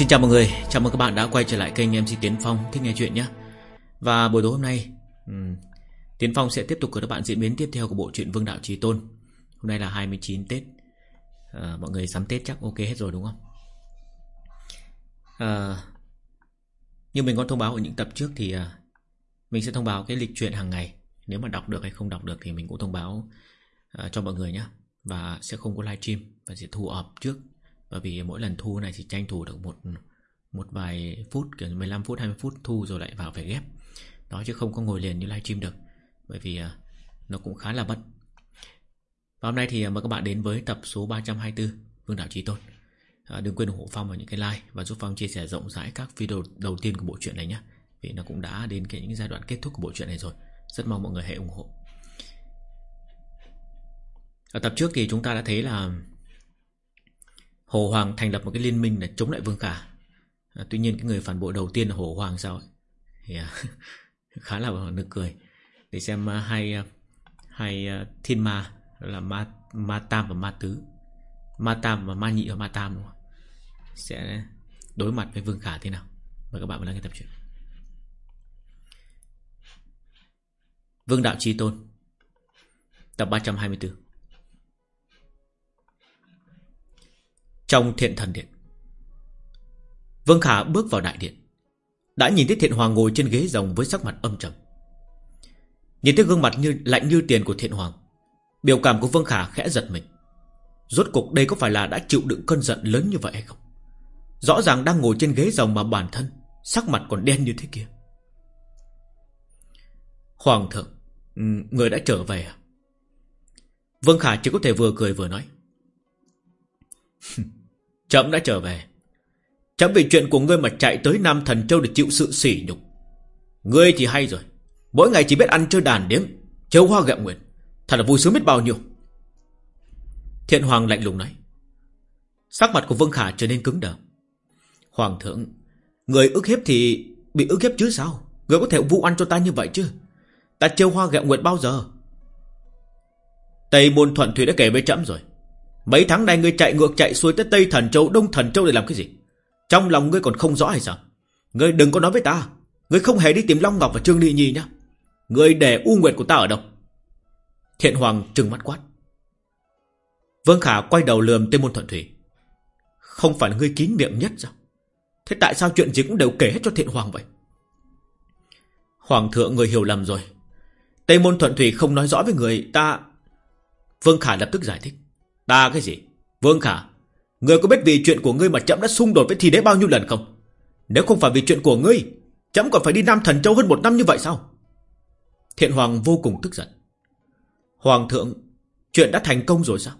Xin chào mọi người, chào mừng các bạn đã quay trở lại kênh MC Tiến Phong Thích Nghe Chuyện nhé. Và buổi tối hôm nay um, Tiến Phong sẽ tiếp tục với các bạn diễn biến tiếp theo của bộ truyện Vương Đạo Trí Tôn. Hôm nay là 29 Tết. À, Mọi người sắm Tết chắc ok hết rồi đúng không? À, như mình có thông báo ở những tập trước thì à, Mình sẽ thông báo cái lịch truyện hàng ngày. Nếu mà đọc được hay không đọc được thì mình cũng thông báo à, cho mọi người nhé. Và sẽ không có livestream Và sẽ thu họp trước bởi vì mỗi lần thu này chỉ tranh thủ được một một vài phút kiểu 15 phút 20 phút thu rồi lại vào phải ghép. Đó chứ không có ngồi liền như livestream được. Bởi vì à, nó cũng khá là bận. Và hôm nay thì à, mời các bạn đến với tập số 324 Vương Đạo Trí Tôn. À, đừng quên ủng hộ Phong vào những cái like và giúp Phong chia sẻ rộng rãi các video đầu tiên của bộ truyện này nhé. Vì nó cũng đã đến cái những giai đoạn kết thúc của bộ truyện này rồi. Rất mong mọi người hãy ủng hộ. Ở tập trước thì chúng ta đã thấy là Hồ Hoàng thành lập một cái liên minh để chống lại Vương Khả à, Tuy nhiên cái người phản bội đầu tiên là Hồ Hoàng sao ấy? Thì, à, Khá là nực cười. Để xem uh, hai uh, hai uh, thiên ma là ma, ma Tam và Ma Tứ. Ma Tam và Ma Nhị và Ma Tam đúng không? Sẽ đối mặt với Vương Khả thế nào? Mời các bạn lắng nghe tập truyện. Vương Đạo Chi Tôn Tập 324 Trong thiện thần điện. Vương Khả bước vào đại điện, Đã nhìn thấy thiện hoàng ngồi trên ghế rồng Với sắc mặt âm trầm. Nhìn thấy gương mặt như, lạnh như tiền của thiện hoàng Biểu cảm của Vương Khả khẽ giật mình. Rốt cuộc đây có phải là đã chịu đựng cơn giận lớn như vậy hay không? Rõ ràng đang ngồi trên ghế rồng mà bản thân Sắc mặt còn đen như thế kia. Hoàng thượng ừ, Người đã trở về à? Vương Khả chỉ có thể vừa cười vừa nói. Chậm đã trở về. Chậm vì chuyện của ngươi mà chạy tới Nam Thần Châu để chịu sự sỉ nhục. Ngươi thì hay rồi. Mỗi ngày chỉ biết ăn chơi đàn điếm Châu hoa gẹo nguyện Thật là vui sướng biết bao nhiêu. Thiện Hoàng lạnh lùng nói. Sắc mặt của Vương Khả trở nên cứng đờ. Hoàng thượng, Người ức hiếp thì bị ức hiếp chứ sao? Người có thể vu ăn cho ta như vậy chứ? Ta trêu hoa gẹo nguyện bao giờ? Tây Môn Thuận Thủy đã kể với chậm rồi. Mấy tháng nay ngươi chạy ngược chạy xuôi tới Tây Thần Châu, Đông Thần Châu để làm cái gì? Trong lòng ngươi còn không rõ hay sao? Ngươi đừng có nói với ta. Ngươi không hề đi tìm Long Ngọc và Trương Ly Nhi nhá. Ngươi để U Nguyệt của ta ở đâu? Thiện Hoàng trừng mắt quát. Vương Khả quay đầu lườm Tây Môn Thuận Thủy. Không phải là ngươi kín miệng nhất sao? Thế tại sao chuyện gì cũng đều kể hết cho Thiện Hoàng vậy? Hoàng thượng người hiểu lầm rồi. Tây Môn Thuận Thủy không nói rõ với người ta. Vương Khả lập tức giải thích. Ta cái gì? Vương Khả, ngươi có biết vì chuyện của ngươi mà chậm đã xung đột với thi đế bao nhiêu lần không? Nếu không phải vì chuyện của ngươi, chậm còn phải đi Nam Thần Châu hơn một năm như vậy sao? Thiện Hoàng vô cùng tức giận. Hoàng thượng, chuyện đã thành công rồi sao?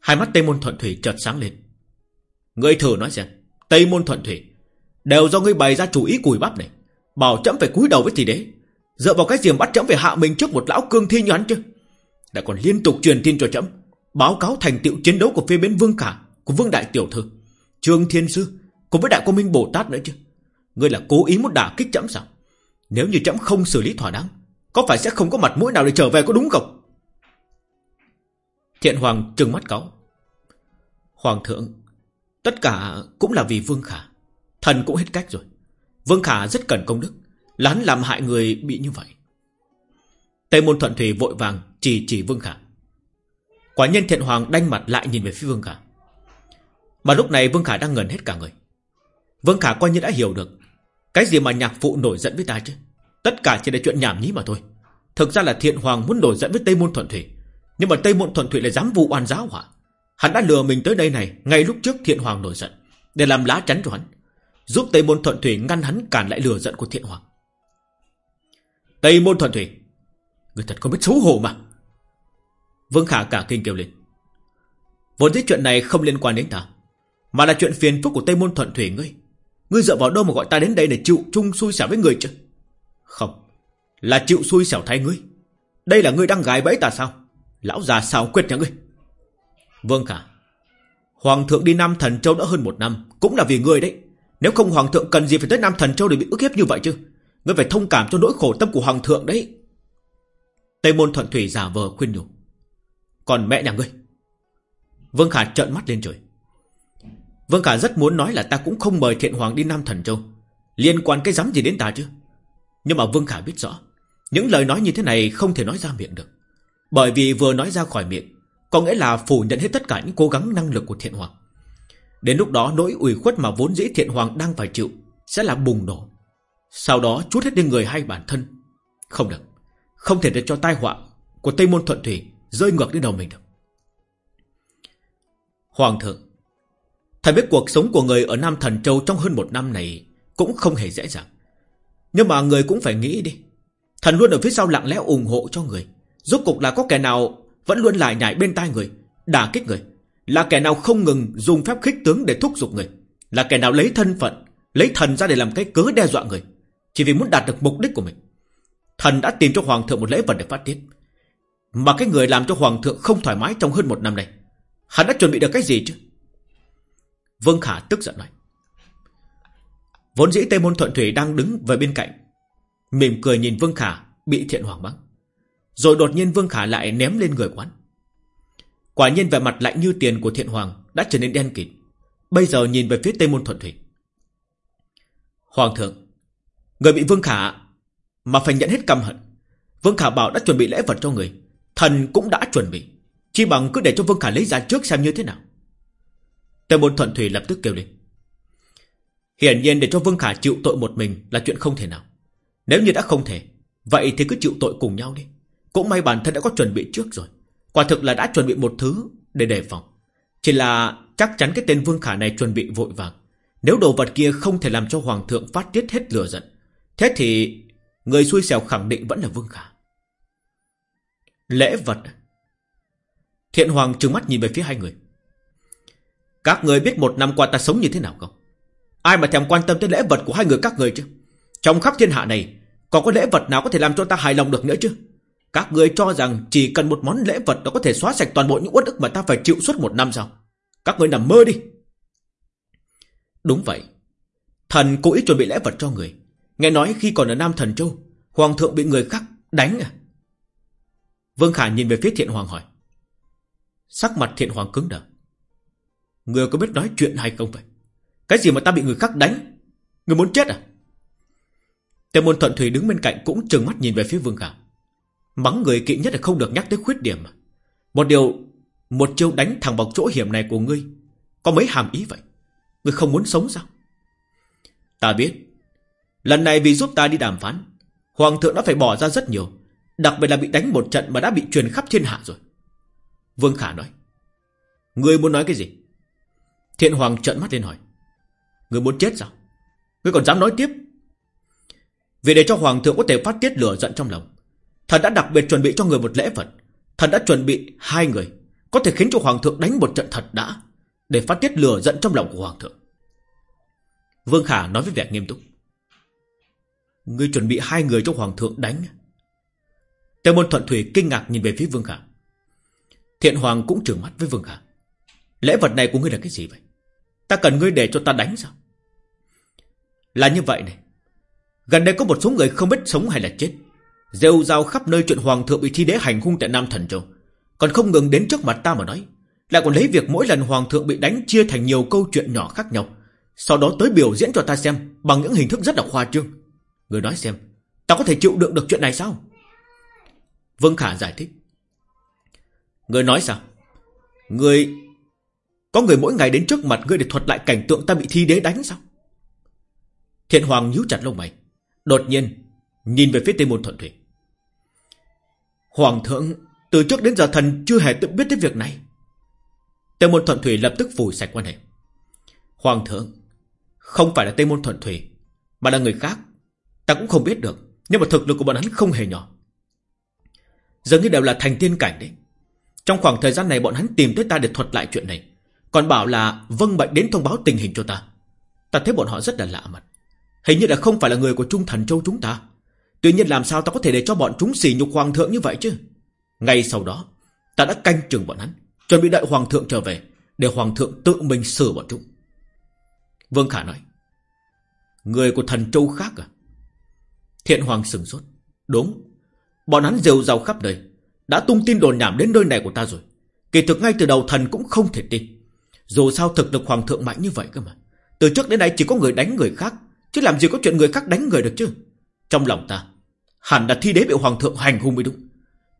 Hai mắt Tây Môn Thuận Thủy chợt sáng lên. Ngươi thử nói xem, Tây Môn Thuận Thủy, đều do ngươi bày ra chủ ý cùi bắp này, bảo chậm phải cúi đầu với thi đế, dựa vào cái gì bắt chậm phải hạ mình trước một lão cương thi như hắn chứ? Đã còn liên tục truyền tin cho chậm, báo cáo thành tựu chiến đấu của phía bên Vương Khả, của Vương Đại Tiểu Thư, Trương Thiên Sư, cùng với Đại Công Minh Bồ Tát nữa chứ. Ngươi là cố ý muốn đả kích chấm sao? Nếu như chấm không xử lý thỏa đáng, có phải sẽ không có mặt mũi nào để trở về có đúng không? Thiện Hoàng trừng mắt cáo. Hoàng thượng, tất cả cũng là vì Vương Khả. Thần cũng hết cách rồi. Vương Khả rất cần công đức, lán làm hại người bị như vậy. Tây Môn Thuận Thủy vội vàng chỉ chỉ Vương Khả. Quả nhân thiện hoàng đanh mặt lại nhìn về phía Vương Khả. Mà lúc này Vương Khả đang ngẩn hết cả người. Vương Khả coi như đã hiểu được, Cái gì mà nhạc phụ nổi giận với ta chứ? Tất cả chỉ là chuyện nhảm nhí mà thôi. Thực ra là thiện hoàng muốn nổi giận với Tây Môn Thuận Thủy, Nhưng mà Tây Môn Thuận Thủy lại dám vụ oan giáo hỏa Hắn đã lừa mình tới đây này, Ngay lúc trước thiện hoàng nổi giận, Để làm lá chắn cho hắn, Giúp Tây Môn Thuận Thủy ngăn hắn cản lại lừa giận của thiện hoàng. Tây Môn Thuận Thủy, Người thật không biết xấu hổ mà. Vương Khả cả kinh kêu lên. Vốn dĩ chuyện này không liên quan đến ta. Mà là chuyện phiền phức của Tây Môn Thuận Thủy ngươi. Ngươi dựa vào đâu mà gọi ta đến đây để chịu chung xui xẻo với người chứ? Không. Là chịu xui xẻo thay ngươi. Đây là ngươi đang gài bẫy ta sao? Lão già sao quyết nhà ngươi. Vương Khả. Hoàng thượng đi Nam Thần Châu đã hơn một năm. Cũng là vì ngươi đấy. Nếu không Hoàng thượng cần gì phải tới Nam Thần Châu để bị ức hiếp như vậy chứ? Ngươi phải thông cảm cho nỗi khổ tâm của Hoàng thượng đấy. Tây Môn Thuận Thủy giả vờ khuyên nhủ. Còn mẹ nhà ngươi? Vương Khả trợn mắt lên trời. Vương Khả rất muốn nói là ta cũng không mời thiện hoàng đi Nam Thần Châu. Liên quan cái dám gì đến ta chứ? Nhưng mà Vương Khả biết rõ, Những lời nói như thế này không thể nói ra miệng được. Bởi vì vừa nói ra khỏi miệng, Có nghĩa là phủ nhận hết tất cả những cố gắng năng lực của thiện hoàng. Đến lúc đó, nỗi ủy khuất mà vốn dĩ thiện hoàng đang phải chịu Sẽ là bùng nổ. Sau đó, chút hết đi người hay bản thân. Không được. Không thể để cho tai họa của Tây Môn Thuận Thủy Rơi ngược đến đầu mình được Hoàng thượng Thầy biết cuộc sống của người ở Nam Thần Châu trong hơn một năm này cũng không hề dễ dàng. Nhưng mà người cũng phải nghĩ đi. Thần luôn ở phía sau lặng lẽ ủng hộ cho người. Rốt cục là có kẻ nào vẫn luôn lại nhảy bên tai người, đả kích người. Là kẻ nào không ngừng dùng phép khích tướng để thúc giục người. Là kẻ nào lấy thân phận, lấy thần ra để làm cái cớ đe dọa người. Chỉ vì muốn đạt được mục đích của mình. Thần đã tìm cho Hoàng thượng một lễ vật để phát tiết. Mà cái người làm cho Hoàng thượng không thoải mái trong hơn một năm này. Hắn đã chuẩn bị được cái gì chứ? Vương Khả tức giận nói. Vốn dĩ Tây Môn Thuận Thủy đang đứng về bên cạnh. Mỉm cười nhìn Vương Khả bị thiện hoàng bắn. Rồi đột nhiên Vương Khả lại ném lên người quán. Quả nhiên vẻ mặt lạnh như tiền của thiện hoàng đã trở nên đen kịt. Bây giờ nhìn về phía Tây Môn Thuận Thủy. Hoàng thượng, người bị Vương Khả mà phải nhận hết căm hận. Vương Khả bảo đã chuẩn bị lễ vật cho người. Thần cũng đã chuẩn bị. Chỉ bằng cứ để cho Vương Khả lấy ra trước xem như thế nào. Tề Môn Thuận Thủy lập tức kêu lên. Hiển nhiên để cho Vương Khả chịu tội một mình là chuyện không thể nào. Nếu như đã không thể, vậy thì cứ chịu tội cùng nhau đi. Cũng may bản thân đã có chuẩn bị trước rồi. Quả thực là đã chuẩn bị một thứ để đề phòng. Chỉ là chắc chắn cái tên Vương Khả này chuẩn bị vội vàng. Nếu đồ vật kia không thể làm cho Hoàng thượng phát tiết hết lửa giận. Thế thì người xui xẻo khẳng định vẫn là Vương Khả. Lễ vật? Thiện Hoàng trừng mắt nhìn về phía hai người. Các người biết một năm qua ta sống như thế nào không? Ai mà thèm quan tâm tới lễ vật của hai người các người chứ? Trong khắp thiên hạ này, còn có lễ vật nào có thể làm cho ta hài lòng được nữa chứ? Các người cho rằng chỉ cần một món lễ vật đó có thể xóa sạch toàn bộ những uất ức mà ta phải chịu suốt một năm sao? Các người nằm mơ đi. Đúng vậy. Thần cố ý chuẩn bị lễ vật cho người. Nghe nói khi còn ở Nam Thần Châu, Hoàng thượng bị người khác đánh à? Vương Khả nhìn về phía thiện hoàng hỏi. Sắc mặt thiện hoàng cứng đờ. Người có biết nói chuyện hay không vậy? Cái gì mà ta bị người khác đánh? Người muốn chết à? Tề môn thuận thủy đứng bên cạnh cũng trừng mắt nhìn về phía vương khả. Mắng người kỵ nhất là không được nhắc tới khuyết điểm. Một điều, một chiêu đánh thẳng vào chỗ hiểm này của ngươi, có mấy hàm ý vậy? Ngươi không muốn sống sao? Ta biết, lần này vì giúp ta đi đàm phán, Hoàng thượng đã phải bỏ ra rất nhiều, đặc biệt là bị đánh một trận mà đã bị truyền khắp thiên hạ rồi. Vương Khả nói. Ngươi muốn nói cái gì? Thiện Hoàng trợn mắt lên hỏi. Ngươi muốn chết sao? Ngươi còn dám nói tiếp? Vì để cho Hoàng thượng có thể phát tiết lửa giận trong lòng. Thần đã đặc biệt chuẩn bị cho người một lễ vật. Thần đã chuẩn bị hai người. Có thể khiến cho Hoàng thượng đánh một trận thật đã. Để phát tiết lửa giận trong lòng của Hoàng thượng. Vương Khả nói với vẻ nghiêm túc. Ngươi chuẩn bị hai người cho Hoàng thượng đánh. Tề môn thuận thủy kinh ngạc nhìn về phía Vương Khả. Thiện Hoàng cũng trừng mắt với Vương Khả. Lễ vật này của ngươi là cái gì vậy? Ta cần ngươi để cho ta đánh sao? Là như vậy này. Gần đây có một số người không biết sống hay là chết. Rêu rao khắp nơi chuyện hoàng thượng bị thi đế hành hung tại Nam Thần Châu. Còn không ngừng đến trước mặt ta mà nói. Lại còn lấy việc mỗi lần hoàng thượng bị đánh chia thành nhiều câu chuyện nhỏ khác nhau. Sau đó tới biểu diễn cho ta xem bằng những hình thức rất là khoa trương. Người nói xem, ta có thể chịu đựng được chuyện này sao? Vương Khả giải thích. Người nói sao? Người có người mỗi ngày đến trước mặt ngươi để thuật lại cảnh tượng ta bị thi đế đánh sao? Thiện Hoàng nhíu chặt lông mày. Đột nhiên, nhìn về phía Tây Môn Thuận Thủy. Hoàng thượng, từ trước đến giờ thần chưa hề tự biết tới việc này. Tây Môn Thuận Thủy lập tức phủi sạch quan hệ. Hoàng thượng, không phải là Tây Môn Thuận Thủy, mà là người khác. Ta cũng không biết được, nhưng mà thực lực của bọn hắn không hề nhỏ. Dường như đều là thành tiên cảnh đấy. Trong khoảng thời gian này bọn hắn tìm tới ta để thuật lại chuyện này. Còn bảo là vâng bệnh đến thông báo tình hình cho ta. Ta thấy bọn họ rất là lạ mặt. Hình như là không phải là người của Trung Thần Châu chúng ta. Tuy nhiên làm sao ta có thể để cho bọn chúng xỉ nhục Hoàng thượng như vậy chứ? Ngay sau đó, Ta đã canh chừng bọn hắn, Chuẩn bị đợi Hoàng thượng trở về Để Hoàng thượng tự mình xử bọn chúng. Vương Khả nói, Người của thần châu khác à? Thiện Hoàng sừng sốt, Đúng Bọn hắn rêu rào khắp nơi. Đã tung tin đồn nhảm đến nơi này của ta rồi. Kỳ thực ngay từ đầu thần cũng không thể tin. Dù sao thực lực hoàng thượng mạnh như vậy cơ mà. Từ trước đến nay chỉ có người đánh người khác. Chứ làm gì có chuyện người khác đánh người được chứ? Trong lòng ta, Hẳn là thi đế bị hoàng thượng hành hung mới đúng.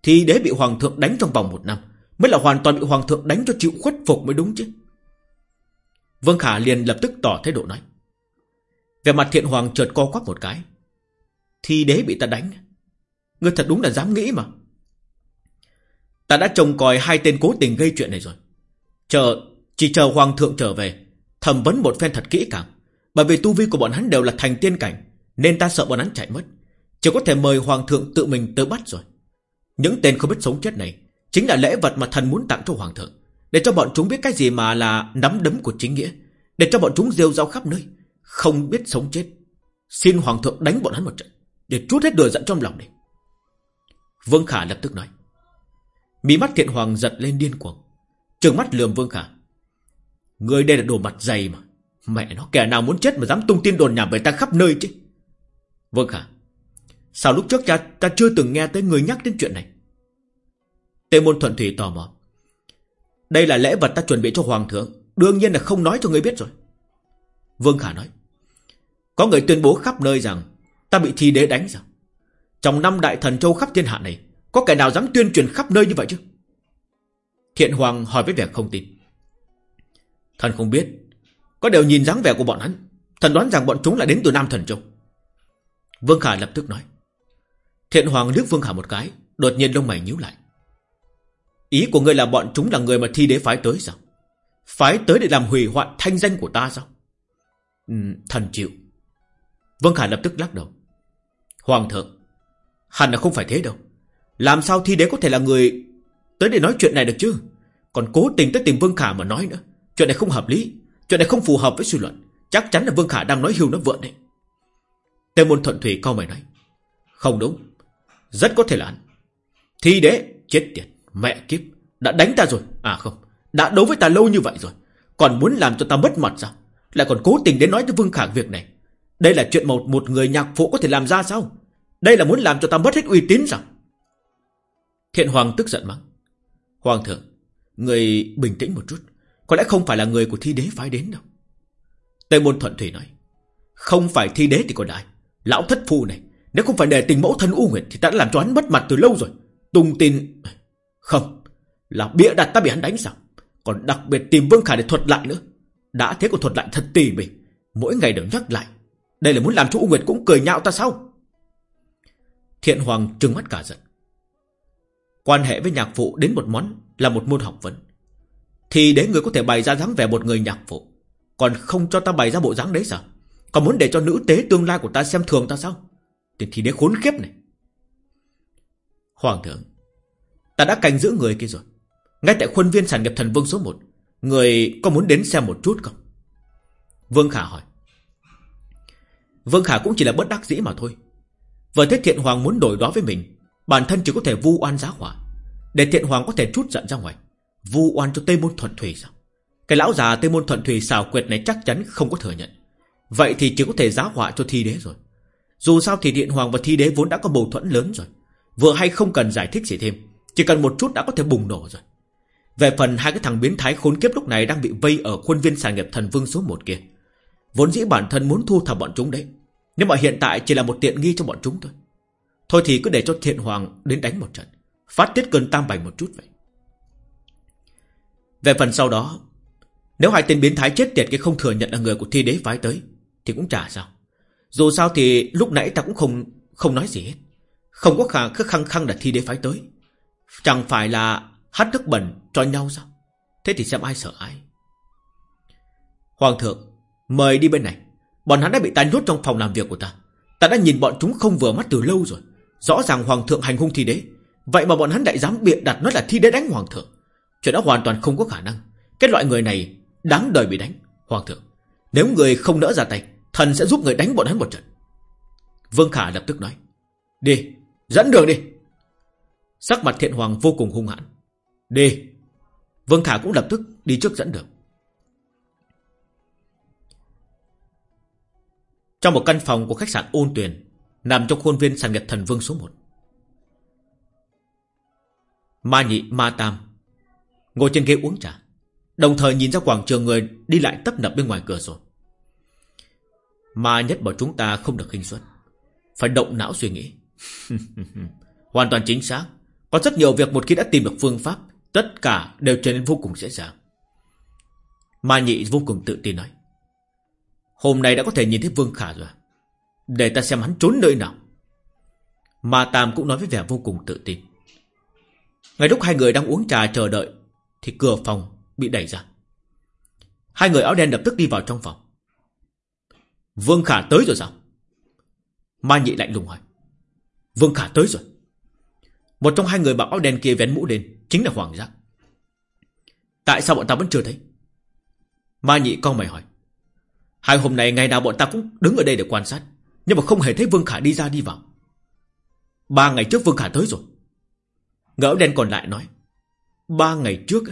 Thi đế bị hoàng thượng đánh trong vòng một năm, Mới là hoàn toàn bị hoàng thượng đánh cho chịu khuất phục mới đúng chứ. Vương Khả liền lập tức tỏ thái độ nói. Về mặt thiện hoàng chợt co quắp một cái. Thi đế bị ta đánh. Ngươi thật đúng là dám nghĩ mà. Ta đã trông coi hai tên cố tình gây chuyện này rồi. Chờ, Chỉ chờ hoàng thượng trở về, Thẩm vấn một phen thật kỹ càng. Bởi vì tu vi của bọn hắn đều là thành tiên cảnh, Nên ta sợ bọn hắn chạy mất. Chỉ có thể mời hoàng thượng tự mình tới bắt rồi. Những tên không biết sống chết này Chính là lễ vật mà thần muốn tặng cho hoàng thượng, Để cho bọn chúng biết cái gì mà là nắm đấm của chính nghĩa, Để cho bọn chúng rêu rao khắp nơi, Không biết sống chết. Xin hoàng thượng đánh bọn hắn một trận, Để chút hết đùa giận trong lòng đi. Vương Khả lập tức nói. Mí mắt thiện hoàng giật lên điên cuồng. Trừng mắt lườm Vương Khả. Người đây là đồ mặt dày mà. Mẹ nó, kẻ nào muốn chết mà dám tung tin đồn nhảm về ta khắp nơi chứ? Vương Khả. Sao lúc trước cha ta chưa từng nghe tới người nhắc đến chuyện này? Tề môn thuận thủy tò mò. Đây là lễ vật ta chuẩn bị cho hoàng thượng. Đương nhiên là không nói cho người biết rồi. Vương Khả nói. Có người tuyên bố khắp nơi rằng Ta bị thi đế đánh rồi. Trong năm đại thần châu khắp thiên hạ này Có kẻ nào dám tuyên truyền khắp nơi như vậy chứ? Thiện Hoàng hỏi với vẻ không tin. Thần không biết Có đều nhìn dáng vẻ của bọn hắn Thần đoán rằng bọn chúng là đến từ Nam Thần Châu. Vương Khả lập tức nói. Thiện Hoàng liếc Vương Khả một cái Đột nhiên lông mày nhíu lại. Ý của ngươi là bọn chúng là người mà thi đế phái tới sao? Phái tới để làm hủy hoại thanh danh của ta sao? Ừ, Thần chịu. Vương Khả lập tức lắc đầu. Hoàng thượng Hẳn là không phải thế đâu. Làm sao thi đế có thể là người Tới để nói chuyện này được chứ? Còn cố tình tới tìm Vương Khả mà nói nữa. Chuyện này không hợp lý. Chuyện này không phù hợp với suy luận. Chắc chắn là Vương Khả đang nói hiu nó vượn đấy. Tề môn thuận thủy cao mày nói, Không đúng. Rất có thể là anh Thi đế chết tiệt, Mẹ kiếp. Đã đánh ta rồi. À không, Đã đấu với ta lâu như vậy rồi. Còn muốn làm cho ta mất mặt sao? Lại còn cố tình đến nói cho Vương Khả việc này. Đây là chuyện một một người nhạc phụ có thể làm ra sao? Đây là muốn làm cho ta mất hết uy tín sao? Thiện Hoàng tức giận mắng. Hoàng thượng, Người bình tĩnh một chút. Có lẽ không phải là người của thi đế phái đến đâu. Tây Môn Thuận Thủy nói, Không phải thi đế thì còn ai? Lão thất phu này, Nếu không phải để tình mẫu thân U Nguyệt Thì ta đã làm cho hắn mất mặt từ lâu rồi. Tung tin. Không, Là bịa đặt ta bị hắn đánh sao? Còn đặc biệt tìm Vương Khả để thuật lại nữa. Đã thế còn thuật lại thật tỉ mỉ. Mỗi ngày đều nhắc lại. Đây là muốn làm cho U Nguyệt cũng cười nhạo ta sao? Thiện Hoàng trừng mắt cả giận. Quan hệ với nhạc phụ đến một món Là một môn học vấn. Thì để người có thể bày ra dáng vẻ một người nhạc phụ, Còn không cho ta bày ra bộ dáng đấy sao? Còn muốn để cho nữ tế tương lai của ta xem thường ta sao? Thì thì đế khốn khiếp này. Hoàng thượng, Ta đã canh giữ người kia rồi. Ngay tại khuôn viên sản nghiệp thần vương số 1 Người có muốn đến xem một chút không? Vương Khả hỏi. Vương Khả cũng chỉ là bất đắc dĩ mà thôi vợ thế thiện hoàng muốn đổi đó với mình, Bản thân chỉ có thể vu oan giá hỏa Để thiện hoàng có thể chút giận ra ngoài, Vu oan cho Tây Môn Thuận Thủy sao? Cái lão già Tây Môn Thuận Thủy xào quyệt này chắc chắn không có thừa nhận. Vậy thì chỉ có thể giá họa cho thi đế rồi. Dù sao thì Điện Hoàng và thi đế vốn đã có bầu thuẫn lớn rồi. Vừa hay không cần giải thích gì thêm, Chỉ cần một chút đã có thể bùng nổ rồi. Về phần hai cái thằng biến thái khốn kiếp lúc này Đang bị vây ở khuôn viên sản nghiệp thần vương số 1 kia, Vốn dĩ bản thân muốn thu thập bọn chúng đấy. Nhưng mà hiện tại chỉ là một tiện nghi cho bọn chúng thôi. Thôi thì cứ để cho thiện hoàng đến đánh một trận, Phát tiết cơn tam bành một chút vậy. Về phần sau đó, Nếu hai tên biến thái chết tiệt cái không thừa nhận là người của thi đế phái tới, Thì cũng chả sao. Dù sao thì lúc nãy ta cũng không không nói gì hết. Không có khả, cứ khăng khăng là thi đế phái tới. Chẳng phải là hát nước bẩn cho nhau sao? Thế thì xem ai sợ ai. Hoàng thượng, Mời đi bên này. Bọn hắn đã bị ta nhốt trong phòng làm việc của ta. Ta đã nhìn bọn chúng không vừa mắt từ lâu rồi. Rõ ràng hoàng thượng hành hung thi đế. Vậy mà bọn hắn đại dám biện đặt nó là thi đế đánh hoàng thượng. Chuyện đó hoàn toàn không có khả năng. Cái loại người này đáng đời bị đánh, Hoàng thượng. Nếu người không nỡ ra tay, Thần sẽ giúp người đánh bọn hắn một trận. Vương Khả lập tức nói, Đi, dẫn đường đi. Sắc mặt thiện hoàng vô cùng hung hãn. Đi. Vương Khả cũng lập tức đi trước dẫn đường. Trong một căn phòng của khách sạn ôn tuyền, Nằm trong khuôn viên sàn nghiệp thần vương số 1 Ma nhị, ma tam, Ngồi trên ghế uống trà, Đồng thời nhìn ra quảng trường người Đi lại tấp nập bên ngoài cửa sổ. Ma nhất bảo chúng ta không được khinh suất, Phải động não suy nghĩ. Hoàn toàn chính xác, Có rất nhiều việc một khi đã tìm được phương pháp, Tất cả đều trở nên vô cùng dễ dàng. Ma nhị vô cùng tự tin nói. Hôm nay đã có thể nhìn thấy Vương Khả rồi. Để ta xem hắn trốn nơi nào. Ma Tam cũng nói với vẻ vô cùng tự tin. Ngay lúc hai người đang uống trà chờ đợi, Thì cửa phòng bị đẩy ra. Hai người áo đen lập tức đi vào trong phòng. Vương Khả tới rồi sao? Ma nhị lạnh lùng hỏi. Vương Khả tới rồi. Một trong hai người mặc áo đen kia vén mũ lên, Chính là Hoàng Giác. Tại sao bọn ta vẫn chưa thấy? Ma nhị con mày hỏi. Hai hôm nay ngày nào bọn ta cũng đứng ở đây để quan sát. Nhưng mà không hề thấy Vương Khả đi ra đi vào. Ba ngày trước Vương Khả tới rồi. Ngỡ đen còn lại nói, Ba ngày trước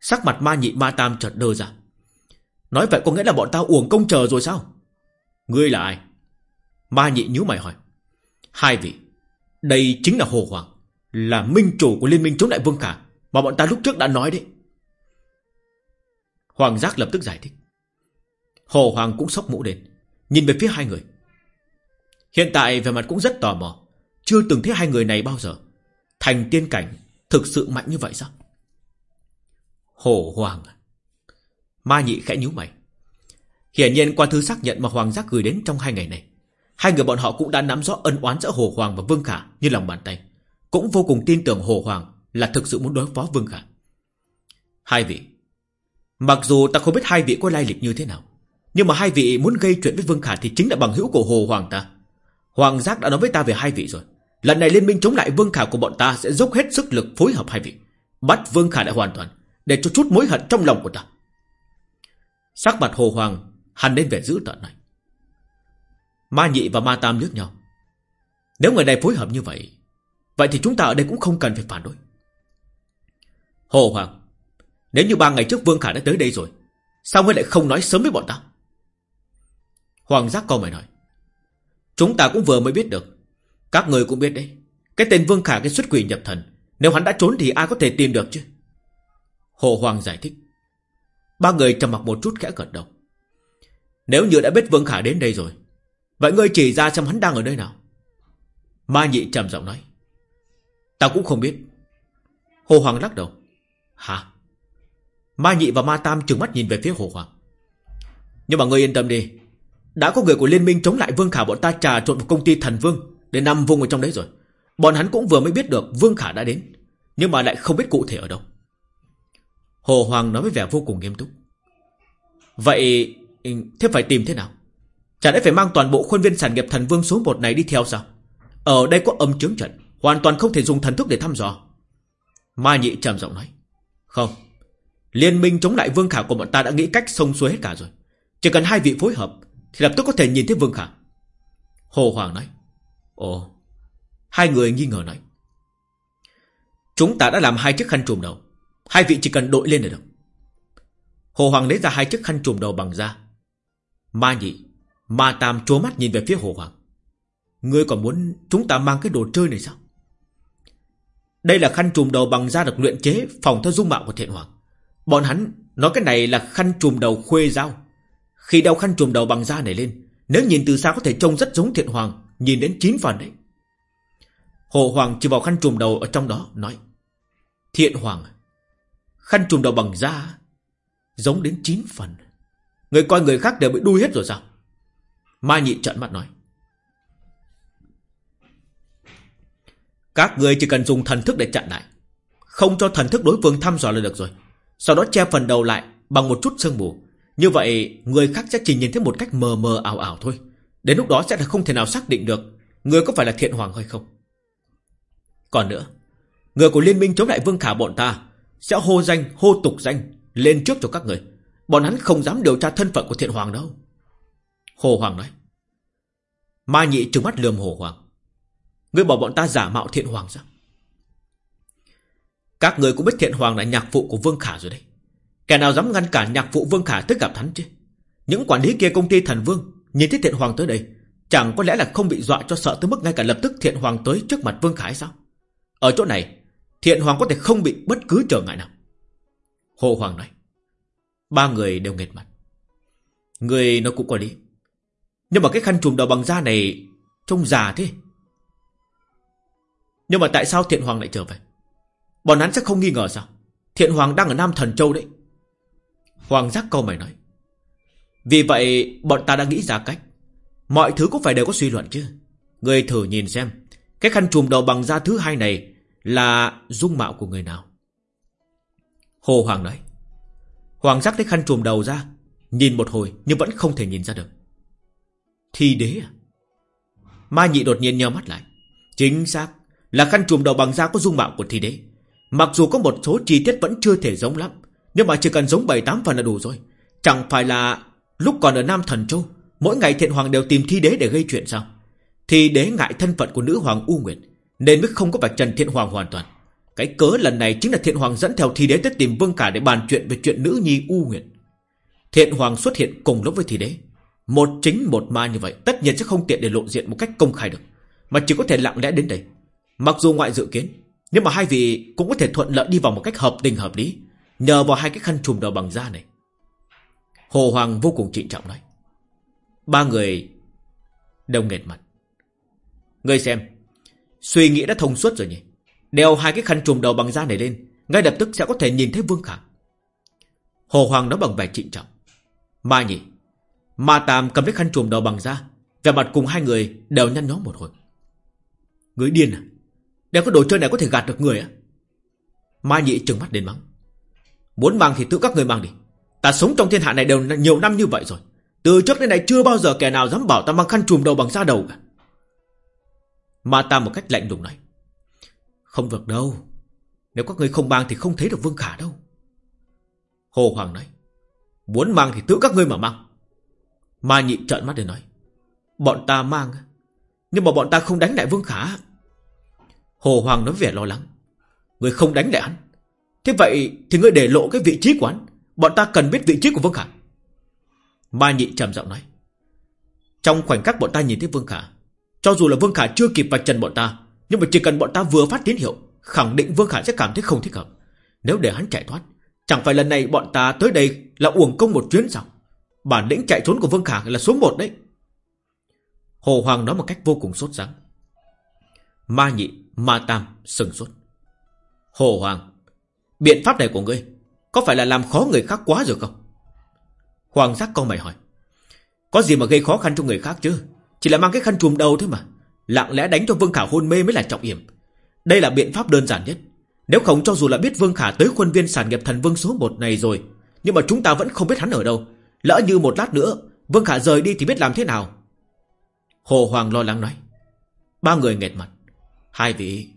Sắc mặt ma nhị ma tam chợt đơ ra. Nói vậy có nghĩa là bọn ta uổng công chờ rồi sao? Ngươi là ai? Ma nhị nhíu mày hỏi. Hai vị, Đây chính là Hồ Hoàng, Là minh chủ của liên minh chống lại Vương Khả, Mà bọn ta lúc trước đã nói đấy. Hoàng giác lập tức giải thích. Hồ Hoàng cũng sốc mũ lên. Nhìn về phía hai người. Hiện tại về mặt cũng rất tò mò. Chưa từng thấy hai người này bao giờ. Thành tiên cảnh Thực sự mạnh như vậy sao? Hồ Hoàng? À? Ma nhị khẽ nhíu mày. Hiển nhiên qua thư xác nhận mà Hoàng giác gửi đến trong hai ngày này, Hai người bọn họ cũng đã nắm rõ ân oán giữa Hồ Hoàng và Vương Khả như lòng bàn tay. Cũng vô cùng tin tưởng Hồ Hoàng là thực sự muốn đối phó Vương Khả. Hai vị, Mặc dù ta không biết hai vị có lai lịch như thế nào nhưng mà hai vị muốn gây chuyện với Vương Khả Thì chính là bằng hữu của Hồ Hoàng ta. Hoàng Giác đã nói với ta về hai vị rồi. Lần này liên minh chống lại Vương Khả của bọn ta Sẽ dốc hết sức lực phối hợp hai vị. Bắt Vương Khả lại hoàn toàn, Để cho chút mối hận trong lòng của ta. Sắc mặt Hồ Hoàng hằn lên vẻ dữ tợn này. Ma nhị và ma tam liếc nhau. Nếu người này phối hợp như vậy Vậy thì chúng ta ở đây cũng không cần phải phản đối. Hồ Hoàng, Nếu như ba ngày trước Vương Khả đã tới đây rồi, Sao ngươi lại không nói sớm với bọn ta? Hoàng giác câu mày nói. Chúng ta cũng vừa mới biết được. Các người cũng biết đấy. Cái tên Vương Khả, cái xuất quỷ nhập thần, Nếu hắn đã trốn thì ai có thể tìm được chứ? Hồ Hoàng giải thích. Ba người trầm mặc một chút khẽ gật đầu. Nếu như đã biết Vương Khả đến đây rồi, Vậy ngươi chỉ ra xem hắn đang ở nơi nào. Ma nhị trầm giọng nói. Ta cũng không biết. Hồ Hoàng lắc đầu. Hả? Ma nhị và ma tam trừng mắt nhìn về phía Hồ Hoàng. Nhưng mà ngươi yên tâm đi đã có người của liên minh chống lại Vương Khả, bọn ta trà trộn vào công ty thần Vương. Để nằm vùng ở trong đấy rồi. Bọn hắn cũng vừa mới biết được Vương Khả đã đến, Nhưng mà lại không biết cụ thể ở đâu. Hồ Hoàng nói với vẻ vô cùng nghiêm túc. Vậy ừ, Thế phải tìm thế nào? Chả lẽ phải mang toàn bộ khuôn viên sản nghiệp thần vương số 1 này đi theo sao? Ở đây có âm chứng trận, Hoàn toàn không thể dùng thần thức để thăm dò. Ma nhị trầm giọng nói. Không. Liên minh chống lại vương khả của bọn ta đã nghĩ cách xông xuôi hết cả rồi. Chỉ cần hai vị phối hợp thì lập tức có thể nhìn thấy vương khả Hồ Hoàng nói, Ồ, Hai người nghi ngờ nói, Chúng ta đã làm hai chiếc khăn trùm đầu, Hai vị chỉ cần đội lên là được. Hồ Hoàng lấy ra hai chiếc khăn trùm đầu bằng da. Ma nhị, Ma Tam trố mắt nhìn về phía Hồ Hoàng. Ngươi còn muốn chúng ta mang cái đồ chơi này sao? Đây là khăn trùm đầu bằng da được luyện chế Phòng theo dung mạo của thiện hoàng. Bọn hắn nói cái này là khăn trùm đầu khuê dao khi đeo khăn trùm đầu bằng da này lên, Nếu nhìn từ xa có thể trông rất giống thiện hoàng, Nhìn đến chín phần đấy Hồ Hoàng chỉ vào khăn trùm đầu ở trong đó, Nói, Thiện hoàng, Khăn trùm đầu bằng da Giống đến chín phần Người coi người khác đều bị đuôi hết rồi sao Mai nhị trận mặt nói. Các người chỉ cần dùng thần thức để chặn lại. Không cho thần thức đối phương thăm dò là được rồi. Sau đó che phần đầu lại bằng một chút sương mù. Như vậy người khác sẽ chỉ nhìn thấy một cách mờ mờ ảo ảo thôi. Đến lúc đó sẽ là không thể nào xác định được người có phải là thiện hoàng hay không. Còn nữa, người của liên minh chống lại vương khả bọn ta sẽ hô danh, hô tục danh lên trước cho các người. Bọn hắn không dám điều tra thân phận của thiện hoàng đâu. Hồ Hoàng nói. Ma nhị trừng mắt lườm Hồ Hoàng. Ngươi bảo bọn ta giả mạo thiện hoàng sao? Các người cũng biết thiện hoàng là nhạc phụ của Vương Khả rồi đấy. Kẻ nào dám ngăn cản nhạc phụ Vương Khả tới gặp hắn chứ? Những quản lý kia công ty thần Vương nhìn thấy thiện hoàng tới đây. Chẳng có lẽ là không bị dọa cho sợ tới mức ngay cả lập tức thiện hoàng tới trước mặt Vương Khải sao? Ở chỗ này, thiện hoàng có thể không bị bất cứ trở ngại nào. Hồ Hoàng nói. Ba người đều nghệt mặt Người nó cũng có lý Nhưng mà cái khăn trùm đầu bằng da này Trông già thế Nhưng mà tại sao thiện hoàng lại trở về Bọn hắn sẽ không nghi ngờ sao Thiện hoàng đang ở Nam Thần Châu đấy Hoàng giác câu mày nói. Vì vậy, bọn ta đã nghĩ ra cách. Mọi thứ cũng phải đều có suy luận chứ. Người thử nhìn xem, Cái khăn trùm đầu bằng da thứ hai này Là dung mạo của người nào? Hồ Hoàng nói. Hoàng giác lấy khăn trùm đầu ra, Nhìn một hồi nhưng vẫn không thể nhìn ra được. Thi đế à? Ma nhị đột nhiên nheo mắt lại. Chính xác Là khăn trùm đầu bằng da có dung mạo của thi đế. Mặc dù có một số chi tiết vẫn chưa thể giống lắm nhưng mà chỉ cần giống 7-8 phần là đủ rồi. Chẳng phải là Lúc còn ở Nam Thần Châu, Mỗi ngày thiện hoàng đều tìm thi đế để gây chuyện sao? Thi đế ngại thân phận của nữ hoàng U Nguyệt, Nên mới không có vạch trần thiện hoàng hoàn toàn. Cái cớ lần này chính là thiện hoàng dẫn theo thi đế tới tìm vương cả để bàn chuyện về chuyện nữ nhi U Nguyệt. Thiện hoàng xuất hiện cùng lúc với thi đế. Một chính một ma như vậy, Tất nhiên sẽ không tiện để lộ diện một cách công khai được. Mà chỉ có thể lặng lẽ đến đây. Mặc dù ngoại dự kiến, Nhưng mà hai vị cũng có thể thuận lợi đi vào một cách hợp tình hợp lý. Nhờ vào hai cái khăn trùm đầu bằng da này. Hồ Hoàng vô cùng trịnh trọng nói. Ba người đồng nghệt mặt. Ngươi xem, Suy nghĩ đã thông suốt rồi nhỉ? Đeo hai cái khăn trùm đầu bằng da này lên, Ngay lập tức sẽ có thể nhìn thấy Vương Khả. Hồ Hoàng nói bằng vẻ trịnh trọng. Ma nhỉ, Ma Tam cầm cái khăn trùm đầu bằng da Về mặt cùng hai người đều nhăn nhó một hồi. Người điên à? Đeo cái đồ chơi này có thể gạt được người à Ma nhị trừng mắt đến mắng. Muốn mang thì tự các người mang đi. Ta sống trong thiên hạ này đều nhiều năm như vậy rồi. Từ trước đến nay chưa bao giờ kẻ nào dám bảo ta mang khăn trùm đầu bằng da đầu cả. Ma ta một cách lạnh lùng nói. Không được đâu. Nếu các người không mang thì không thấy được Vương Khả đâu. Hồ Hoàng nói. Muốn mang thì tự các ngươi mà mang. Ma nhị trợn mắt để nói. Bọn ta mang. Nhưng mà bọn ta không đánh lại Vương Khả. Hồ Hoàng nói vẻ lo lắng. Người không đánh lại hắn. Thế vậy thì ngươi để lộ cái vị trí của hắn Bọn ta cần biết vị trí của Vương Khả. Ma nhị trầm giọng nói. Trong khoảnh khắc bọn ta nhìn thấy Vương Khả Cho dù là Vương Khả chưa kịp vạch trần bọn ta Nhưng mà chỉ cần bọn ta vừa phát tín hiệu Khẳng định Vương Khả sẽ cảm thấy không thích hợp. Nếu để hắn chạy thoát Chẳng phải lần này bọn ta tới đây là uổng công một chuyến sao? Bản lĩnh chạy trốn của Vương Khả là số một đấy. Hồ Hoàng nói một cách vô cùng sốt sắng Ma nhị, ma tam, sừng sốt. Hồ Hoàng Biện pháp này của ngươi Có phải là làm khó người khác quá rồi không? Hoàng giác con mày hỏi. Có gì mà gây khó khăn cho người khác chứ? Chỉ là mang cái khăn trùm đầu thôi mà. Lặng lẽ đánh cho Vương Khả hôn mê mới là trọng điểm Đây là biện pháp đơn giản nhất. Nếu không cho dù là biết Vương Khả tới khuôn viên sản nghiệp thần vương số 1 này rồi, Nhưng mà chúng ta vẫn không biết hắn ở đâu. Lỡ như một lát nữa, Vương Khả rời đi thì biết làm thế nào? Hồ Hoàng lo lắng nói. Ba người nghẹt mặt. Hai vị,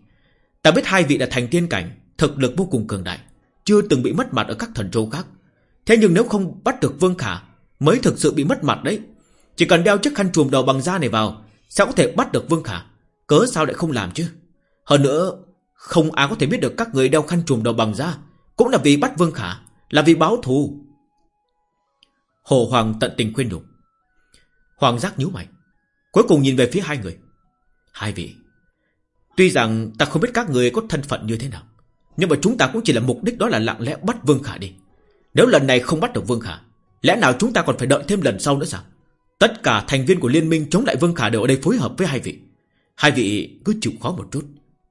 Ta biết hai vị đã thành tiên cảnh. Thực lực vô cùng cường đại, Chưa từng bị mất mặt ở các thần châu khác. Thế nhưng nếu không bắt được Vương Khả, Mới thực sự bị mất mặt đấy. Chỉ cần đeo chiếc khăn trùm đầu bằng da này vào Sao có thể bắt được Vương Khả. Cớ sao lại không làm chứ? Hơn nữa, Không ai có thể biết được các người đeo khăn trùm đầu bằng da Cũng là vì bắt Vương Khả, Là vì báo thù. Hồ Hoàng tận tình khuyên nhủ Hoàng giác nhíu mày, Cuối cùng nhìn về phía hai người. Hai vị, Tuy rằng ta không biết các người có thân phận như thế nào nhưng mà chúng ta cũng chỉ là mục đích đó là lặng lẽ bắt Vương Khả đi. Nếu lần này không bắt được Vương Khả, Lẽ nào chúng ta còn phải đợi thêm lần sau nữa sao? Tất cả thành viên của liên minh chống lại Vương Khả đều ở đây phối hợp với hai vị. Hai vị cứ chịu khó một chút,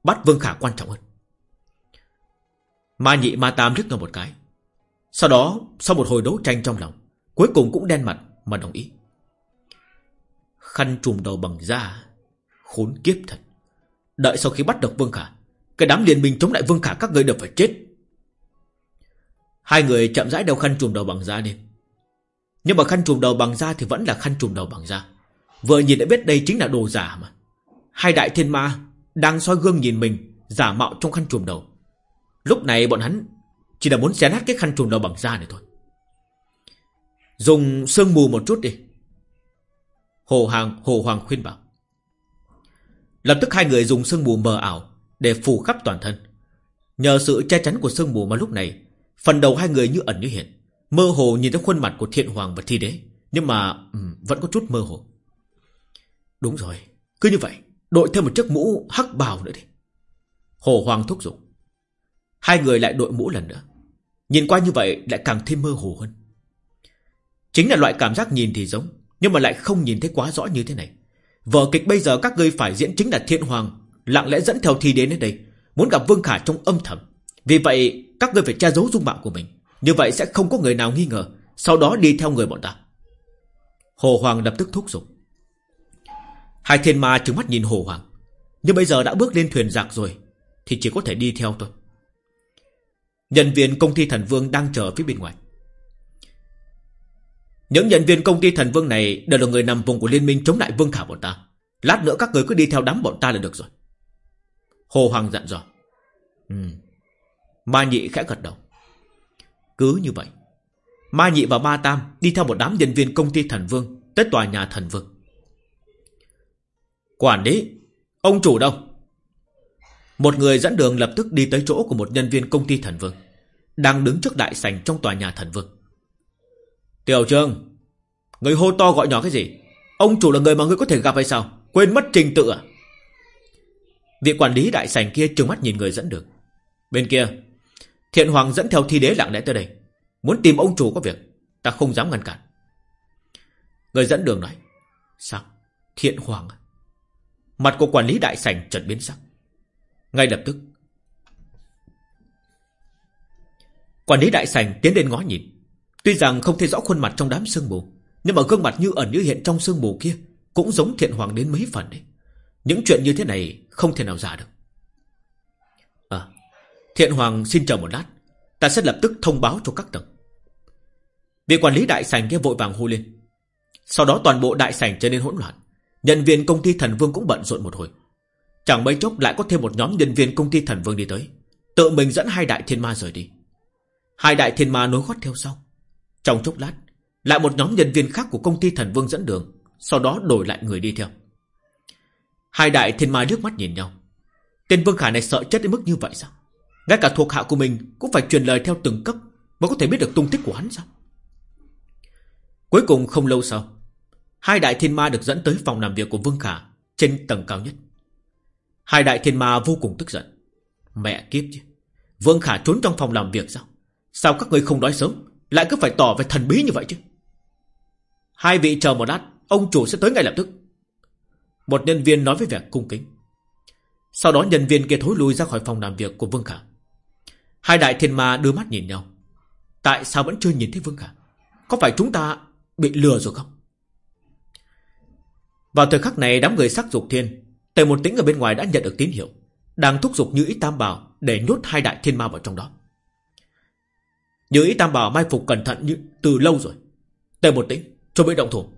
Bắt Vương Khả quan trọng hơn. Ma nhị, ma tam liếc nhau một cái. Sau đó, Sau một hồi đấu tranh trong lòng, Cuối cùng cũng đen mặt mà đồng ý. Khăn trùm đầu bằng da, Khốn kiếp thật. Đợi sau khi bắt được Vương Khả cái đám liên minh chống lại Vương Khả các người đều phải chết. Hai người chậm rãi đeo khăn trùm đầu bằng da lên Nhưng mà khăn trùm đầu bằng da Thì vẫn là khăn trùm đầu bằng da. Vừa nhìn đã biết đây chính là đồ giả mà. Hai đại thiên ma Đang soi gương nhìn mình, Giả mạo trong khăn trùm đầu. Lúc này bọn hắn Chỉ là muốn xé nát cái khăn trùm đầu bằng da này thôi. Dùng sương mù một chút đi. Hồ hàng, Hồ Hoàng khuyên bảo. Lập tức hai người dùng sương mù mờ ảo để phủ khắp toàn thân. Nhờ sự che chắn của sương mù mà lúc này Phần đầu hai người như ẩn như hiện Mơ hồ nhìn thấy khuôn mặt của thiện hoàng và thi đế Nhưng mà um, vẫn có chút mơ hồ. Đúng rồi Cứ như vậy Đội thêm một chiếc mũ hắc bào nữa đi. Hồ Hoàng thúc giục. Hai người lại đội mũ lần nữa. Nhìn qua như vậy lại càng thêm mơ hồ hơn. Chính là loại cảm giác nhìn thì giống Nhưng mà lại không nhìn thấy quá rõ như thế này. Vở kịch bây giờ các ngươi phải diễn chính là thiện hoàng Lặng lẽ dẫn theo thi đến đến đây, Muốn gặp Vương Khả trong âm thầm. Vì vậy, các ngươi phải che giấu dung mạo của mình. Như vậy sẽ không có người nào nghi ngờ. Sau đó đi theo người bọn ta. Hồ Hoàng lập tức thúc giục. Hai thiên ma trừng mắt nhìn Hồ Hoàng. Nhưng bây giờ đã bước lên thuyền giặc rồi, Thì chỉ có thể đi theo thôi. Nhân viên công ty thần vương đang chờ phía bên ngoài. Những nhân viên công ty thần vương này Đều là người nằm vùng của liên minh chống lại vương khả bọn ta. Lát nữa các người cứ đi theo đám bọn ta là được rồi. Hồ Hoàng dặn dò. Ừ. Ma nhị khẽ gật đầu. Cứ như vậy, Ma nhị và Ma tam đi theo một đám nhân viên công ty thần vương Tới tòa nhà thần vương. Quản lý, Ông chủ đâu? Một người dẫn đường lập tức đi tới chỗ của một nhân viên công ty thần vương, Đang đứng trước đại sảnh trong tòa nhà thần vương. Tiểu trương, Người hô to gọi nhỏ cái gì? Ông chủ là người mà người có thể gặp hay sao? Quên mất trình tự à? Vị quản lý đại sảnh kia trừng mắt nhìn người dẫn đường. Bên kia, Thiện Hoàng dẫn theo thi đế lặng lẽ tới đây. Muốn tìm ông chủ có việc, Ta không dám ngăn cản. Người dẫn đường nói, Sao? Thiện Hoàng à? Mặt của quản lý đại sảnh chợt biến sắc. Ngay lập tức, Quản lý đại sảnh tiến đến ngó nhìn. Tuy rằng không thấy rõ khuôn mặt trong đám sương mù, Nhưng mà gương mặt như ẩn như hiện trong sương mù kia Cũng giống thiện hoàng đến mấy phần đấy. Những chuyện như thế này không thể nào giả được. À Thiện hoàng xin chờ một lát. Ta sẽ lập tức thông báo cho các tầng. Vị quản lý đại sảnh kia vội vàng hô lên. Sau đó toàn bộ đại sảnh trở nên hỗn loạn. Nhân viên công ty thần vương cũng bận rộn một hồi. Chẳng mấy chốc lại có thêm một nhóm nhân viên công ty thần vương đi tới. Tự mình dẫn hai đại thiên ma rời đi. Hai đại thiên ma nối gót theo sau. Trong chốc lát, Lại một nhóm nhân viên khác của công ty thần vương dẫn đường, Sau đó đổi lại người đi theo. Hai đại thiên ma nước mắt nhìn nhau. Tên Vương Khả này sợ chết đến mức như vậy sao? Ngay cả thuộc hạ của mình Cũng phải truyền lời theo từng cấp Mới có thể biết được tung tích của hắn sao? Cuối cùng không lâu sau, Hai đại thiên ma được dẫn tới phòng làm việc của Vương Khả Trên tầng cao nhất. Hai đại thiên ma vô cùng tức giận. Mẹ kiếp chứ, Vương Khả trốn trong phòng làm việc sao? Sao các người không nói sớm, Lại cứ phải tỏ về thần bí như vậy chứ? Hai vị chờ một lát, Ông chủ sẽ tới ngay lập tức. Một nhân viên nói với vẻ cung kính. Sau đó nhân viên kia thối lui ra khỏi phòng làm việc của Vương Khả. Hai đại thiên ma đưa mắt nhìn nhau. Tại sao vẫn chưa nhìn thấy Vương Khả? Có phải chúng ta bị lừa rồi không? Vào thời khắc này, đám người sắc dục thiên, Tề một tĩnh ở bên ngoài đã nhận được tín hiệu, Đang thúc giục như ý tam bảo Để nhốt hai đại thiên ma vào trong đó. Như ý tam bảo mai phục cẩn thận như từ lâu rồi. Tề một tĩnh, chuẩn bị động thủ.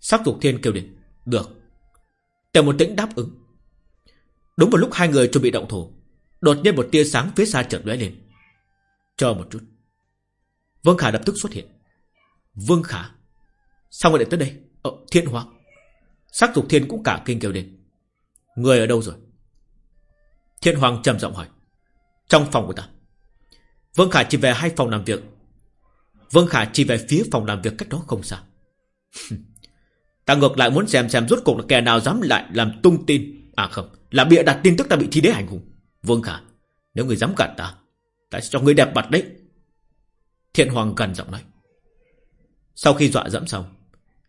Sắc dục thiên kêu đến Được. Tề một tĩnh đáp ứng. Đúng vào lúc hai người chuẩn bị động thủ Đột nhiên một tia sáng phía xa chợt lóe lên. Chờ một chút. Vương Khả lập tức xuất hiện. Vương Khả Sao người lại tới đây? Ờ, Thiên Hoàng. Sắc dục thiên cũng cả kinh kêu lên. Người ở đâu rồi? Thiên Hoàng trầm giọng hỏi. Trong phòng của ta. Vương Khả chỉ về hai phòng làm việc. Vương Khả chỉ về phía phòng làm việc cách đó không xa. Ta ngược lại muốn xem xem rốt cuộc là kẻ nào dám lại làm tung tin. À không, Là bịa đặt tin tức ta bị thi đế hành hùng. Vương Khả, Nếu người dám gạt ta Ta sẽ cho người đẹp mặt đấy. Thiện Hoàng gần giọng nói. Sau khi dọa dẫm xong,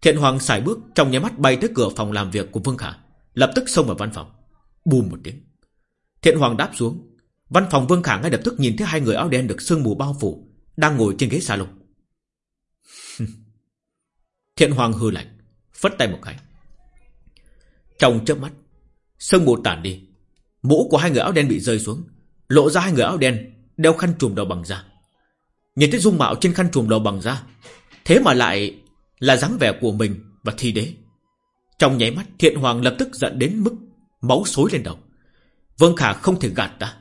Thiện Hoàng xài bước trong nháy mắt bay tới cửa phòng làm việc của Vương Khả, Lập tức xông vào văn phòng. Bùm một tiếng, Thiện Hoàng đáp xuống. Văn phòng Vương Khả ngay lập tức nhìn thấy hai người áo đen được sương mù bao phủ Đang ngồi trên ghế salon. Thiện Hoàng hư lạnh. Phất tay một cái Trong chớp mắt Sương mù tản đi Mũ của hai người áo đen bị rơi xuống Lộ ra hai người áo đen Đeo khăn trùm đầu bằng da Nhìn thấy dung mạo trên khăn trùm đầu bằng da Thế mà lại là dáng vẻ của mình và thi đế. Trong nháy mắt thiện hoàng lập tức giận đến mức máu xối lên đầu. Vương Khả không thể gạt ta.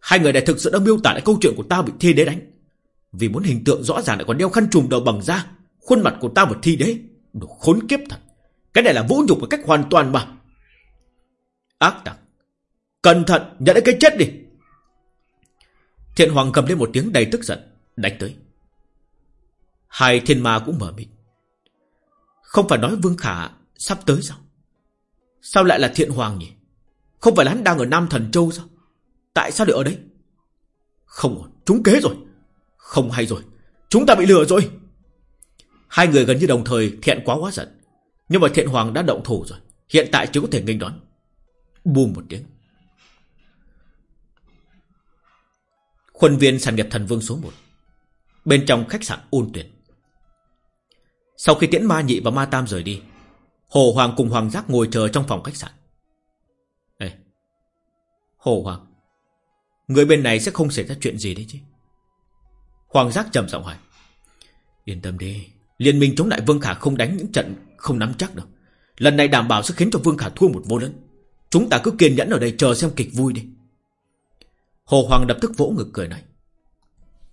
Hai người này thực sự đã miêu tả lại câu chuyện của ta bị thi đế đánh. Vì muốn hình tượng rõ ràng lại còn đeo khăn trùm đầu bằng da, khuôn mặt của ta và thi đế. Đồ khốn kiếp thật. Cái này là vũ nhục một cách hoàn toàn mà. Ác tặc. Cẩn thận, nhận lấy cái chết đi. Thiện Hoàng cầm lên một tiếng đầy tức giận, đánh tới. Hai thiên ma cũng mở mịt. Không phải nói Vương Khả sắp tới sao? Sao lại là thiện hoàng nhỉ? Không phải là hắn đang ở Nam Thần Châu sao? Tại sao lại ở đây? Không chúng kế rồi. Không hay rồi, chúng ta bị lừa rồi. Hai người gần như đồng thời thiện quá quá giận. Nhưng mà thiện hoàng đã động thủ rồi. Hiện tại chỉ có thể nghênh đón. Bùm một tiếng. Khuôn viên sản nghiệp thần vương số 1 Bên trong khách sạn ôn tuyển. Sau khi tiễn ma nhị và ma tam rời đi, Hồ Hoàng cùng Hoàng Giác ngồi chờ trong phòng khách sạn. Ê, Hồ Hoàng, Người bên này sẽ không xảy ra chuyện gì đấy chứ? Hoàng Giác trầm giọng hỏi. Yên tâm đi Liên minh chống lại Vương Khả không đánh những trận Không nắm chắc đâu. Lần này đảm bảo sẽ khiến cho Vương Khả thua một vô lớn. Chúng ta cứ kiên nhẫn ở đây chờ xem kịch vui đi. Hồ Hoàng đập tức vỗ ngực cười nói.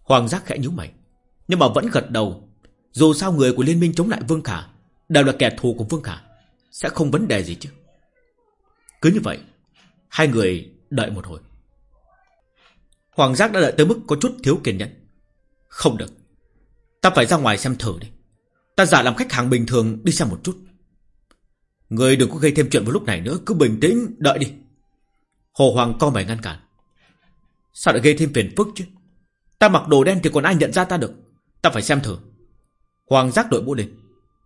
Hoàng giác khẽ nhíu mày, Nhưng mà vẫn gật đầu. Dù sao người của liên minh chống lại Vương Khả Đều là kẻ thù của Vương Khả, Sẽ không vấn đề gì chứ. Cứ như vậy, Hai người đợi một hồi. Hoàng giác đã đợi tới mức có chút thiếu kiên nhẫn. Không được, Ta phải ra ngoài xem thử đi. Ta giả làm khách hàng bình thường, đi xem một chút. Người đừng có gây thêm chuyện vào lúc này nữa, Cứ bình tĩnh, đợi đi. Hồ Hoàng co mày ngăn cản. Sao lại gây thêm phiền phức chứ? Ta mặc đồ đen thì còn ai nhận ra ta được? Ta phải xem thử. Hoàng giác đội mũ lên,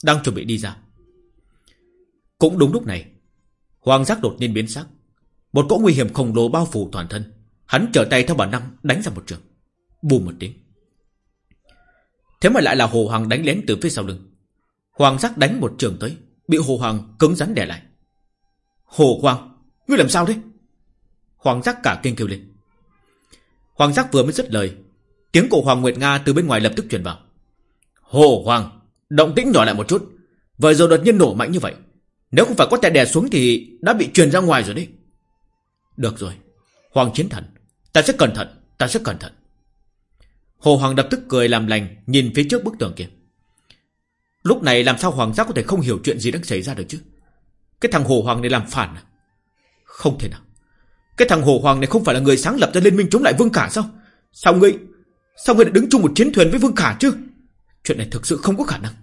Đang chuẩn bị đi ra. Cũng đúng lúc này, Hoàng giác đột nhiên biến sắc. Một cỗ nguy hiểm khổng lồ bao phủ toàn thân. Hắn trở tay theo bản năng đánh ra một trường. Bùm một tiếng. Thế mà lại là Hồ Hoàng đánh lén từ phía sau lưng. Hoàng giác đánh một trường tới, Bị Hồ Hoàng cứng rắn đè lại. Hồ Hoàng, Ngươi làm sao đấy Hoàng giác cả kinh kêu lên. Hoàng giác vừa mới dứt lời, Tiếng của Hoàng Nguyệt Nga từ bên ngoài lập tức truyền vào. Hồ Hoàng, Động tĩnh nhỏ lại một chút. Vừa rồi đột nhiên nổ mạnh như vậy. Nếu không phải có tay đè xuống thì đã bị truyền ra ngoài rồi đấy. Được rồi, Hoàng Chiến Thần, Ta sẽ cẩn thận, Ta sẽ cẩn thận. Hồ Hoàng đập tức cười làm lành, Nhìn phía trước bức tường kia. Lúc này làm sao Hoàng giác có thể không hiểu chuyện gì đang xảy ra được chứ? Cái thằng Hồ Hoàng này làm phản à? Không thể nào. Cái thằng Hồ Hoàng này không phải là người sáng lập ra liên minh chống lại Vương Khả sao? Sao ngươi Sao ngươi lại đứng chung một chiến thuyền với Vương Khả chứ? Chuyện này thực sự không có khả năng.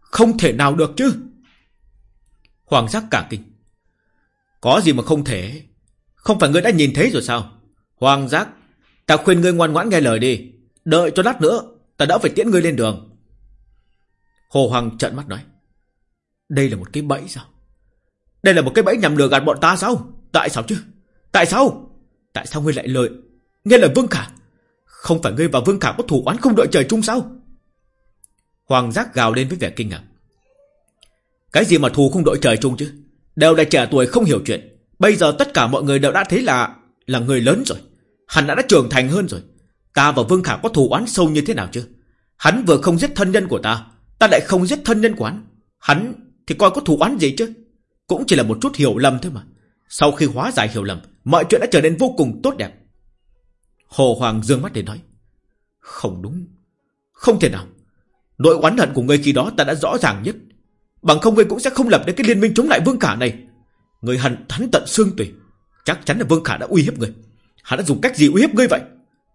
Không thể nào được chứ. Hoàng giác cả kinh. Có gì mà không thể? Không phải ngươi đã nhìn thấy rồi sao? Hoàng giác, Ta khuyên ngươi ngoan ngoãn nghe lời đi. Đợi cho lát nữa Ta đã phải tiễn ngươi lên đường. Hồ Hoàng trợn mắt nói Đây là một cái bẫy sao? Đây là một cái bẫy nhằm lừa gạt bọn ta sao? Tại sao chứ? Tại sao? Tại sao ngươi lại lợi? Nghe lời Vương Khả. Không phải ngươi và Vương Khả có thủ oán không đợi trời chung sao? Hoàng giác gào lên với vẻ kinh ngạc. Cái gì mà thù không đội trời chung chứ? Đều là trẻ tuổi không hiểu chuyện. Bây giờ tất cả mọi người đều đã thấy là Là người lớn rồi. Hắn đã, đã trưởng thành hơn rồi. Ta và Vương Khả có thù oán sâu như thế nào chứ? Hắn vừa không giết thân nhân của ta Ta lại không giết thân nhân của hắn. Hắn thì coi có thù oán gì chứ? Cũng chỉ là một chút hiểu lầm thôi mà. Sau khi hóa giải hiểu lầm, Mọi chuyện đã trở nên vô cùng tốt đẹp. Hồ Hoàng dương mắt để nói, Không đúng. Không thể nào. Nội oán hận của ngươi khi đó ta đã rõ ràng nhất. Bằng không ngươi cũng sẽ không lập đến cái liên minh chống lại Vương Khả này. Ngươi hận thắn tận xương tùy Chắc chắn là Vương Khả đã uy hiếp ngươi. Hắn đã dùng cách gì uy hiếp ngươi vậy?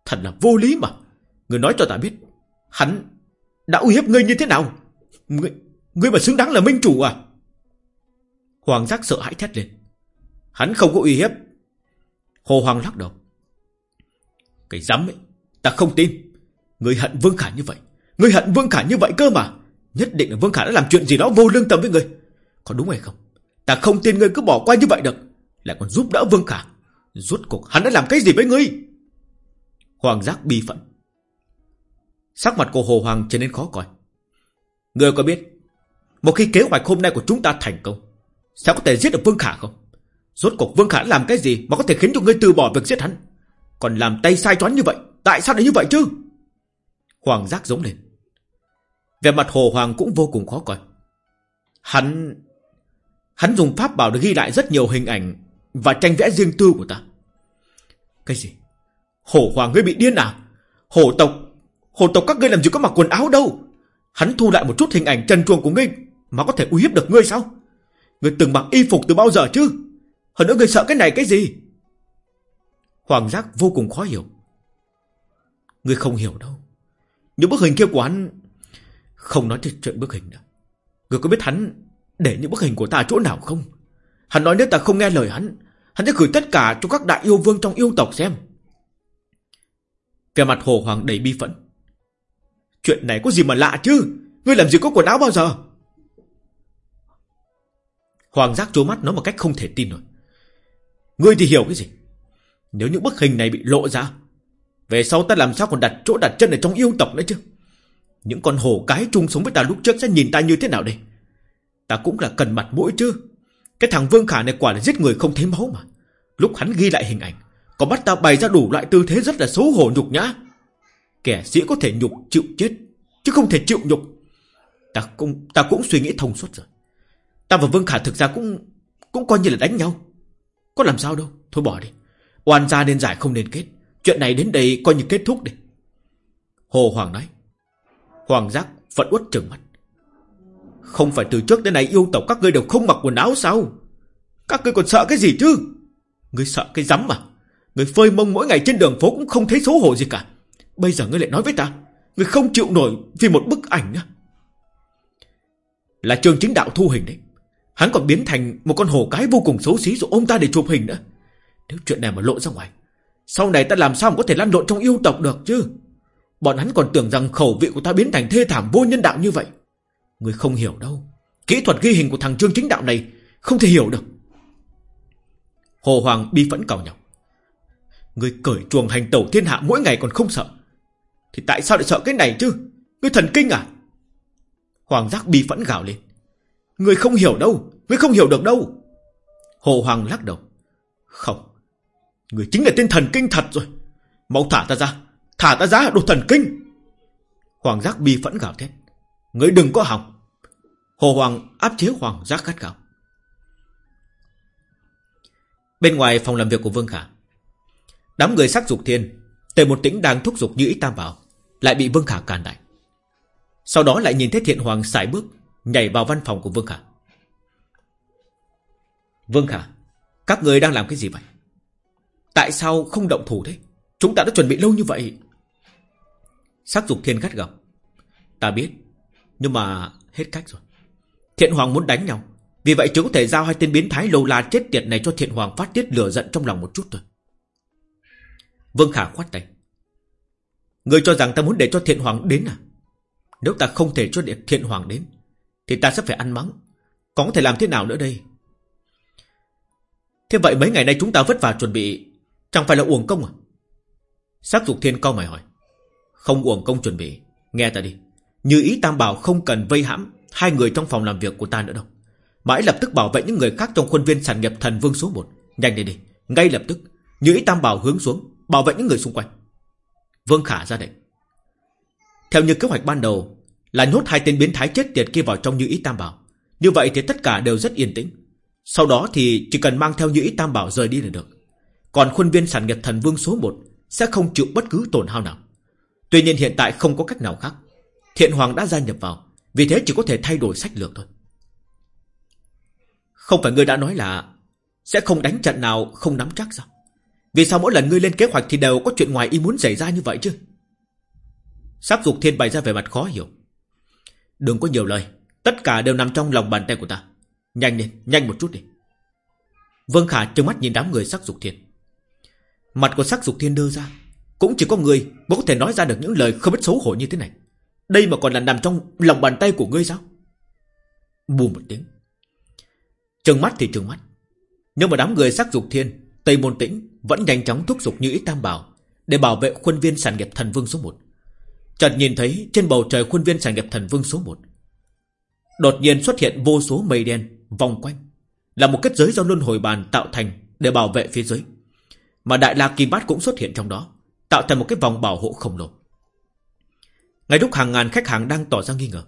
Thật là vô lý mà. Người nói cho ta biết Hắn đã uy hiếp ngươi như thế nào? Ngươi, ngươi mà xứng đáng là minh chủ à? Hoàng giác sợ hãi thét lên. Hắn không có uy hiếp. Hồ Hoàng lắc đầu. Cái dám ấy Ta không tin. Ngươi hận Vương Khả như vậy. Ngươi hận Vương Khả như vậy cơ mà. Nhất định là Vương Khả đã làm chuyện gì đó vô lương tâm với ngươi. Có đúng hay không? Ta không tin ngươi cứ bỏ qua như vậy được. Lại còn giúp đỡ Vương Khả. Rốt cuộc hắn đã làm cái gì với ngươi? Hoàng giác bi phận. Sắc mặt của Hồ Hoàng trở nên khó coi. Người có biết, Một khi kế hoạch hôm nay của chúng ta thành công, Sẽ có thể giết được Vương Khả không? Rốt cuộc Vương Khả làm cái gì Mà có thể khiến cho ngươi từ bỏ việc giết hắn? Còn làm tay sai choán như vậy, Tại sao lại như vậy chứ? Hoàng giác giống lên. Về mặt Hồ Hoàng cũng vô cùng khó coi. Hắn Hắn dùng pháp bảo để ghi lại rất nhiều hình ảnh Và tranh vẽ riêng tư của ta. Cái gì? Hổ Hoàng ngươi bị điên à? Hổ tộc hổ tộc các ngươi làm gì có mặc quần áo đâu? Hắn thu lại một chút hình ảnh trần truồng của ngươi Mà có thể uy hiếp được ngươi sao? Ngươi từng mặc y phục từ bao giờ chứ? Hơn nữa ngươi sợ cái này cái gì? Hoàng giác vô cùng khó hiểu. Ngươi không hiểu đâu. Những bức hình kia của hắn, Không nói chuyện bức hình nữa. Ngươi có biết hắn để những bức hình của ta chỗ nào không? Hắn nói nếu ta không nghe lời hắn Hắn sẽ gửi tất cả cho các đại yêu vương trong yêu tộc xem. Về mặt hồ hoàng đầy bi phẫn. Chuyện này có gì mà lạ chứ? Ngươi làm gì có quần áo bao giờ? Hoàng giác trố mắt nó một cách không thể tin nổi. Ngươi thì hiểu cái gì? Nếu những bức hình này bị lộ ra, Về sau ta làm sao còn đặt chỗ đặt chân ở trong yêu tộc nữa chứ? Những con hổ cái chung sống với ta lúc trước sẽ nhìn ta như thế nào đây? Ta cũng là cần mặt mũi chứ. Cái thằng Vương Khả này quả là giết người không thấy máu mà. Lúc hắn ghi lại hình ảnh còn bắt ta bày ra đủ loại tư thế rất là xấu hổ nhục nhã. Kẻ sĩ có thể nhục chịu chết Chứ không thể chịu nhục. Ta cũng, ta cũng suy nghĩ thông suốt rồi. Ta và Vương Khả thực ra cũng Cũng coi như là đánh nhau. Có làm sao đâu Thôi bỏ đi. Oan gia nên giải không nên kết. Chuyện này đến đây coi như kết thúc đi. Hồ Hoàng nói. Hoàng giác phận uất trừng mắt. Không phải từ trước đến nay yêu tộc các ngươi đều không mặc quần áo sao? Các ngươi còn sợ cái gì chứ? Ngươi sợ cái rắm mà người phơi mông mỗi ngày trên đường phố cũng không thấy xấu hổ gì cả. Bây giờ ngươi lại nói với ta, Ngươi không chịu nổi vì một bức ảnh á Là trường chính đạo thu hình đấy. Hắn còn biến thành một con hổ cái vô cùng xấu xí Rồi ôm ta để chụp hình nữa. Nếu chuyện này mà lộ ra ngoài, Sau này ta làm sao mà có thể lăn lộn trong yêu tộc được chứ? Bọn hắn còn tưởng rằng khẩu vị của ta biến thành thê thảm vô nhân đạo như vậy. Người không hiểu đâu. Kỹ thuật ghi hình của thằng trương chính đạo này Không thể hiểu được. Hồ Hoàng bi phẫn cầu nhọc. Người cởi chuồng hành tẩu thiên hạ mỗi ngày còn không sợ. Thì tại sao lại sợ cái này chứ? Người thần kinh à? Hoàng giác bi phẫn gào lên. Người không hiểu đâu, Người không hiểu được đâu. Hồ Hoàng lắc đầu. Không, Người chính là tên thần kinh thật rồi. Mau thả ta ra, Thả ta ra đồ thần kinh. Hoàng giác bi phẫn gào thét. Người đừng có hỏng. Hồ Hoàng áp chế Hoàng giác khát gào Bên ngoài phòng làm việc của Vương Khả Đám người sắc dục thiên, Tề một tĩnh đang thúc giục như ý tam bảo, Lại bị Vương Khả cản lại. Sau đó lại nhìn thấy thiện hoàng sải bước, Nhảy vào văn phòng của Vương Khả. Vương Khả, Các người đang làm cái gì vậy? Tại sao không động thủ thế? Chúng ta đã chuẩn bị lâu như vậy. Sắc dục thiên gắt gỏng. Ta biết, Nhưng mà hết cách rồi. Thiện hoàng muốn đánh nhau, Vì vậy chúng có thể giao hai tên biến thái lâu la chết tiệt này cho thiện hoàng phát tiết lửa giận trong lòng một chút thôi. Vương Khả khoát tay. Người cho rằng ta muốn để cho thiện hoàng đến à? Nếu ta không thể cho để thiện hoàng đến, Thì ta sẽ phải ăn mắng. Có thể làm thế nào nữa đây? Thế vậy mấy ngày nay chúng ta vất vả chuẩn bị, Chẳng phải là uổng công à? Sắc dục thiên cao mày hỏi. Không uổng công chuẩn bị, Nghe ta đi. Như ý tam bảo không cần vây hãm Hai người trong phòng làm việc của ta nữa đâu. Mãi lập tức bảo vệ những người khác trong khuôn viên sản nghiệp thần vương số 1 Nhanh đi đi, Ngay lập tức. Như ý tam bảo hướng xuống. Bảo vệ những người xung quanh. Vương Khả ra lệnh. Theo như kế hoạch ban đầu, Là nhốt hai tên biến thái chết tiệt kia vào trong như ý tam bảo. Như vậy thì tất cả đều rất yên tĩnh. Sau đó thì chỉ cần mang theo như ý tam bảo rời đi là được. Còn khuôn viên sản nghiệp thần vương số 1 Sẽ không chịu bất cứ tổn hao nào. Tuy nhiên hiện tại không có cách nào khác. Thiện Hoàng đã gia nhập vào, Vì thế chỉ có thể thay đổi sách lược thôi. Không phải ngươi đã nói là Sẽ không đánh trận nào, không nắm chắc sao? Vì sao mỗi lần ngươi lên kế hoạch Thì đều có chuyện ngoài ý muốn xảy ra như vậy chứ? Sắc dục thiên bày ra về mặt khó hiểu. Đừng có nhiều lời. Tất cả đều nằm trong lòng bàn tay của ta. Nhanh lên, nhanh một chút đi. Vương Khả trừng mắt nhìn đám người sắc dục thiên. Mặt của sắc dục thiên đưa ra Cũng chỉ có người mới có thể nói ra được những lời không biết xấu hổ như thế này. Đây mà còn là nằm trong lòng bàn tay của ngươi sao? Bù một tiếng. Trừng mắt thì trừng mắt. Nhưng mà đám người sắc dục thiên Tây Môn Tĩnh vẫn nhanh chóng thúc giục như ý tam bảo để bảo vệ khuôn viên sản nghiệp thần vương số 1. Chợt nhìn thấy trên bầu trời khuôn viên sản nghiệp thần vương số 1. Đột nhiên xuất hiện vô số mây đen vòng quanh, là một kết giới do luân hồi bàn tạo thành để bảo vệ phía dưới. Mà đại la kim bát cũng xuất hiện trong đó, tạo thành một cái vòng bảo hộ khổng lồ. Ngay lúc hàng ngàn khách hàng đang tỏ ra nghi ngờ,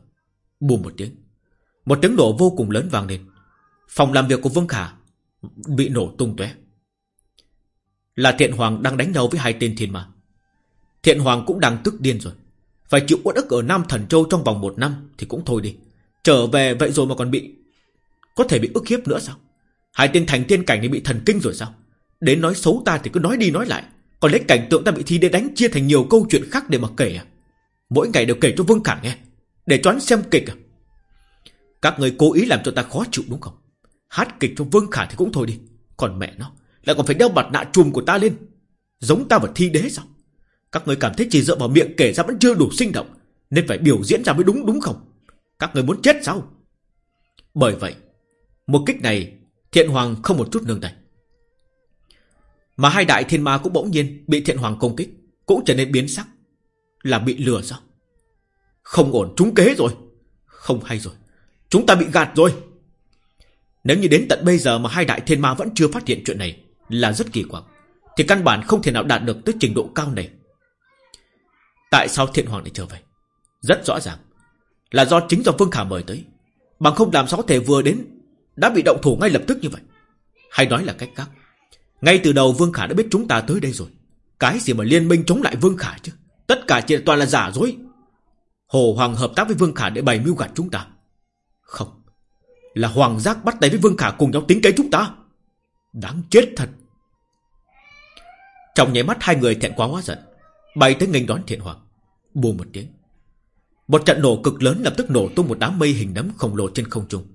bùm một tiếng, một tiếng nổ vô cùng lớn vang lên. Phòng làm việc của Vương Khả bị nổ tung tóe. Là thiện hoàng đang đánh nhau với hai tên thiên ma. Thiện hoàng cũng đang tức điên rồi. Phải chịu uất ức ở Nam Thần Châu trong vòng một năm Thì cũng thôi đi. Trở về vậy rồi mà còn bị Có thể bị ức hiếp nữa sao? Hai tên thành tiên cảnh này bị thần kinh rồi sao? Đến nói xấu ta thì cứ nói đi nói lại. Còn lấy cảnh tượng ta bị thi để đánh chia thành nhiều câu chuyện khác để mà kể à? Mỗi ngày đều kể cho Vương Khả nghe, Để choán xem kịch à? Các người cố ý làm cho ta khó chịu đúng không? Hát kịch cho Vương Khả thì cũng thôi đi. Còn mẹ nó lại còn phải đeo mặt nạ chùm của ta lên. Giống ta và thi đế sao? Các người cảm thấy chỉ dựa vào miệng kể ra vẫn chưa đủ sinh động, Nên phải biểu diễn ra mới đúng đúng không? Các người muốn chết sao? Bởi vậy, Một kích này, Thiện Hoàng không một chút nương tay. Mà hai đại thiên ma cũng bỗng nhiên Bị Thiện Hoàng công kích, Cũng trở nên biến sắc. Là bị lừa sao? Không ổn, trúng kế rồi. Không hay rồi, Chúng ta bị gạt rồi. Nếu như đến tận bây giờ mà hai đại thiên ma vẫn chưa phát hiện chuyện này là rất kỳ quặc, Thì căn bản không thể nào đạt được tới trình độ cao này. Tại sao thiện hoàng lại trở về? Rất rõ ràng, Là do chính do Vương Khả mời tới, Bằng không làm sao có thể vừa đến, Đã bị động thủ ngay lập tức như vậy. Hay nói là cách khác, Ngay từ đầu Vương Khả đã biết chúng ta tới đây rồi, Cái gì mà liên minh chống lại Vương Khả chứ? Tất cả chỉ toàn là giả dối. Hồ Hoàng hợp tác với Vương Khả để bày mưu gạt chúng ta. Không, Là Hoàng giác bắt tay với Vương Khả cùng nhau tính kế chúng ta. Đáng chết thật. Trong nháy mắt hai người thẹn quá hóa giận, Bay tới nghênh đón thiện hoàng. Bù một tiếng, Một trận nổ cực lớn lập tức nổ tung một đám mây hình nấm khổng lồ trên không trung.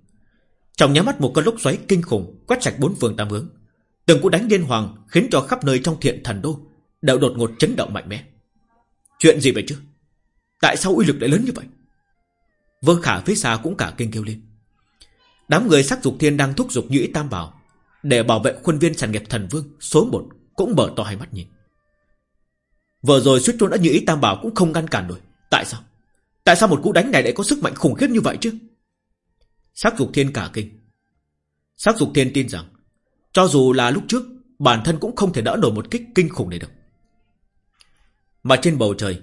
Trong nháy mắt một cơn lốc xoáy kinh khủng Quét sạch bốn phương tám hướng. Từng cú đánh điên hoàng Khiến cho khắp nơi trong thiện thần đô Đều đột ngột chấn động mạnh mẽ. Chuyện gì vậy chứ? Tại sao uy lực lại lớn như vậy? Vương Khả phía xa cũng cả kinh kêu lên. Đám người sắc dục thiên đang thúc giục nhũy tam bảo Để bảo vệ khuôn viên sản nghiệp thần vương Số một cũng mở to hai mắt nhìn. Vừa rồi suýt trốn đã như ý tam bảo cũng không ngăn cản nổi. Tại sao? Tại sao một cú đánh này lại có sức mạnh khủng khiếp như vậy chứ? Sắc dục thiên cả kinh. Sắc dục thiên tin rằng, Cho dù là lúc trước, Bản thân cũng không thể đỡ nổi một kích kinh khủng này được. Mà trên bầu trời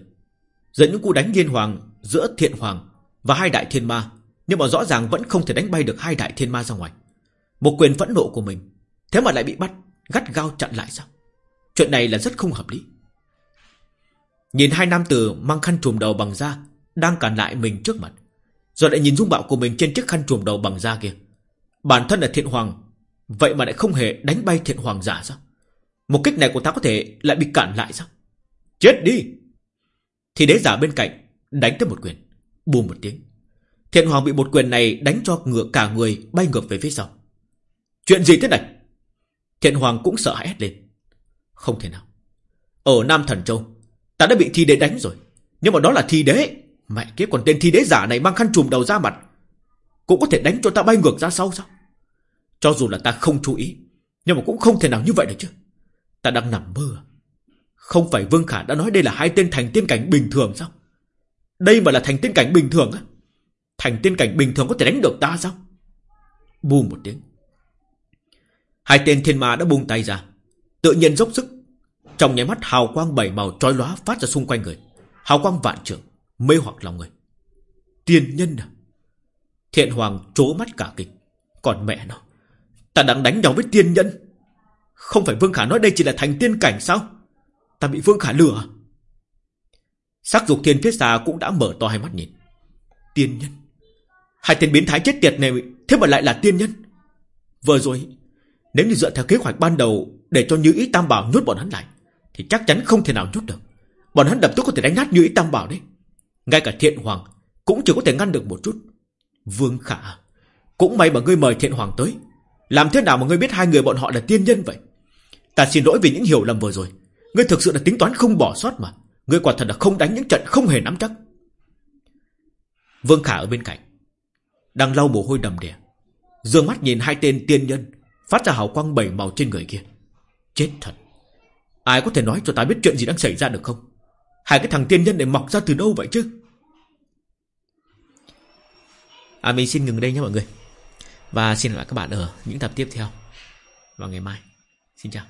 Dẫn những cú đánh liên hoàng Giữa thiện hoàng và hai đại thiên ma, Nhưng mà rõ ràng vẫn không thể đánh bay được hai đại thiên ma ra ngoài. Một quyền phẫn nộ của mình, Thế mà lại bị bắt, Gắt gao chặn lại sao? Chuyện này là rất không hợp lý. Nhìn hai nam tử mang khăn trùm đầu bằng da Đang cản lại mình trước mặt, Rồi lại nhìn dung bạo của mình trên chiếc khăn trùm đầu bằng da kia. Bản thân là thiện hoàng, Vậy mà lại không hề đánh bay thiện hoàng giả sao? Một kích này của ta có thể lại bị cản lại sao? Chết đi! Thì đế giả bên cạnh Đánh tới một quyền Bùm một tiếng. Thiện hoàng bị một quyền này đánh cho ngựa cả người Bay ngược về phía sau. Chuyện gì thế này? Thiện hoàng cũng sợ hãi hét lên. Không thể nào. Ở Nam Thần Châu, Ta đã bị thi đế đánh rồi. Nhưng mà đó là thi đế. Mẹ kiếp còn tên thi đế giả này mang khăn trùm đầu ra mặt. Cũng có thể đánh cho ta bay ngược ra sau sao? Cho dù là ta không chú ý, Nhưng mà cũng không thể nào như vậy được chứ. Ta đang nằm mơ. À? Không phải Vương Khả đã nói đây là hai tên thành tiên cảnh bình thường sao? Đây mà là thành tiên cảnh bình thường á? Thành tiên cảnh bình thường có thể đánh được ta sao? Bù một tiếng. Hai tên thiên ma đã buông tay ra. Tự nhiên dốc sức trong nháy mắt hào quang bảy màu trói lóa phát ra xung quanh người. Hào quang vạn trưởng, mê hoặc lòng người. Tiên nhân à? Thiện hoàng trố mắt cả kinh. Còn mẹ nó, ta đang đánh nhau với tiên nhân. Không phải Vương Khả nói đây chỉ là thành tiên cảnh sao? Ta bị Vương Khả lừa à? Sắc dục thiên phía xa cũng đã mở to hai mắt nhìn. Tiên nhân. Hai tên biến thái chết tiệt này thế mà lại là tiên nhân. Vừa rồi, nếu như dựa theo kế hoạch ban đầu để cho Như Ý Tam Bảo nhốt bọn hắn lại, thì chắc chắn không thể nào nhốt được. Bọn hắn đập tức có thể đánh nát như ý tam bảo đấy. Ngay cả thiện hoàng Cũng chỉ có thể ngăn được một chút. Vương khả Cũng may mà ngươi mời thiện hoàng tới. Làm thế nào mà ngươi biết hai người bọn họ là tiên nhân vậy? Ta xin lỗi vì những hiểu lầm vừa rồi. Ngươi thực sự là tính toán không bỏ sót mà. Ngươi quả thật là không đánh những trận không hề nắm chắc. Vương khả ở bên cạnh Đang lau mồ hôi đầm đìa. Dương mắt nhìn hai tên tiên nhân Phát ra hào quang bảy màu trên người kia. Chết thật. Ai có thể nói cho ta biết chuyện gì đang xảy ra được không? Hai cái thằng tiên nhân này mọc ra từ đâu vậy chứ? À mình xin ngừng đây nhé mọi người. Và xin hẹn lại các bạn ở những tập tiếp theo. Vào ngày mai. Xin chào.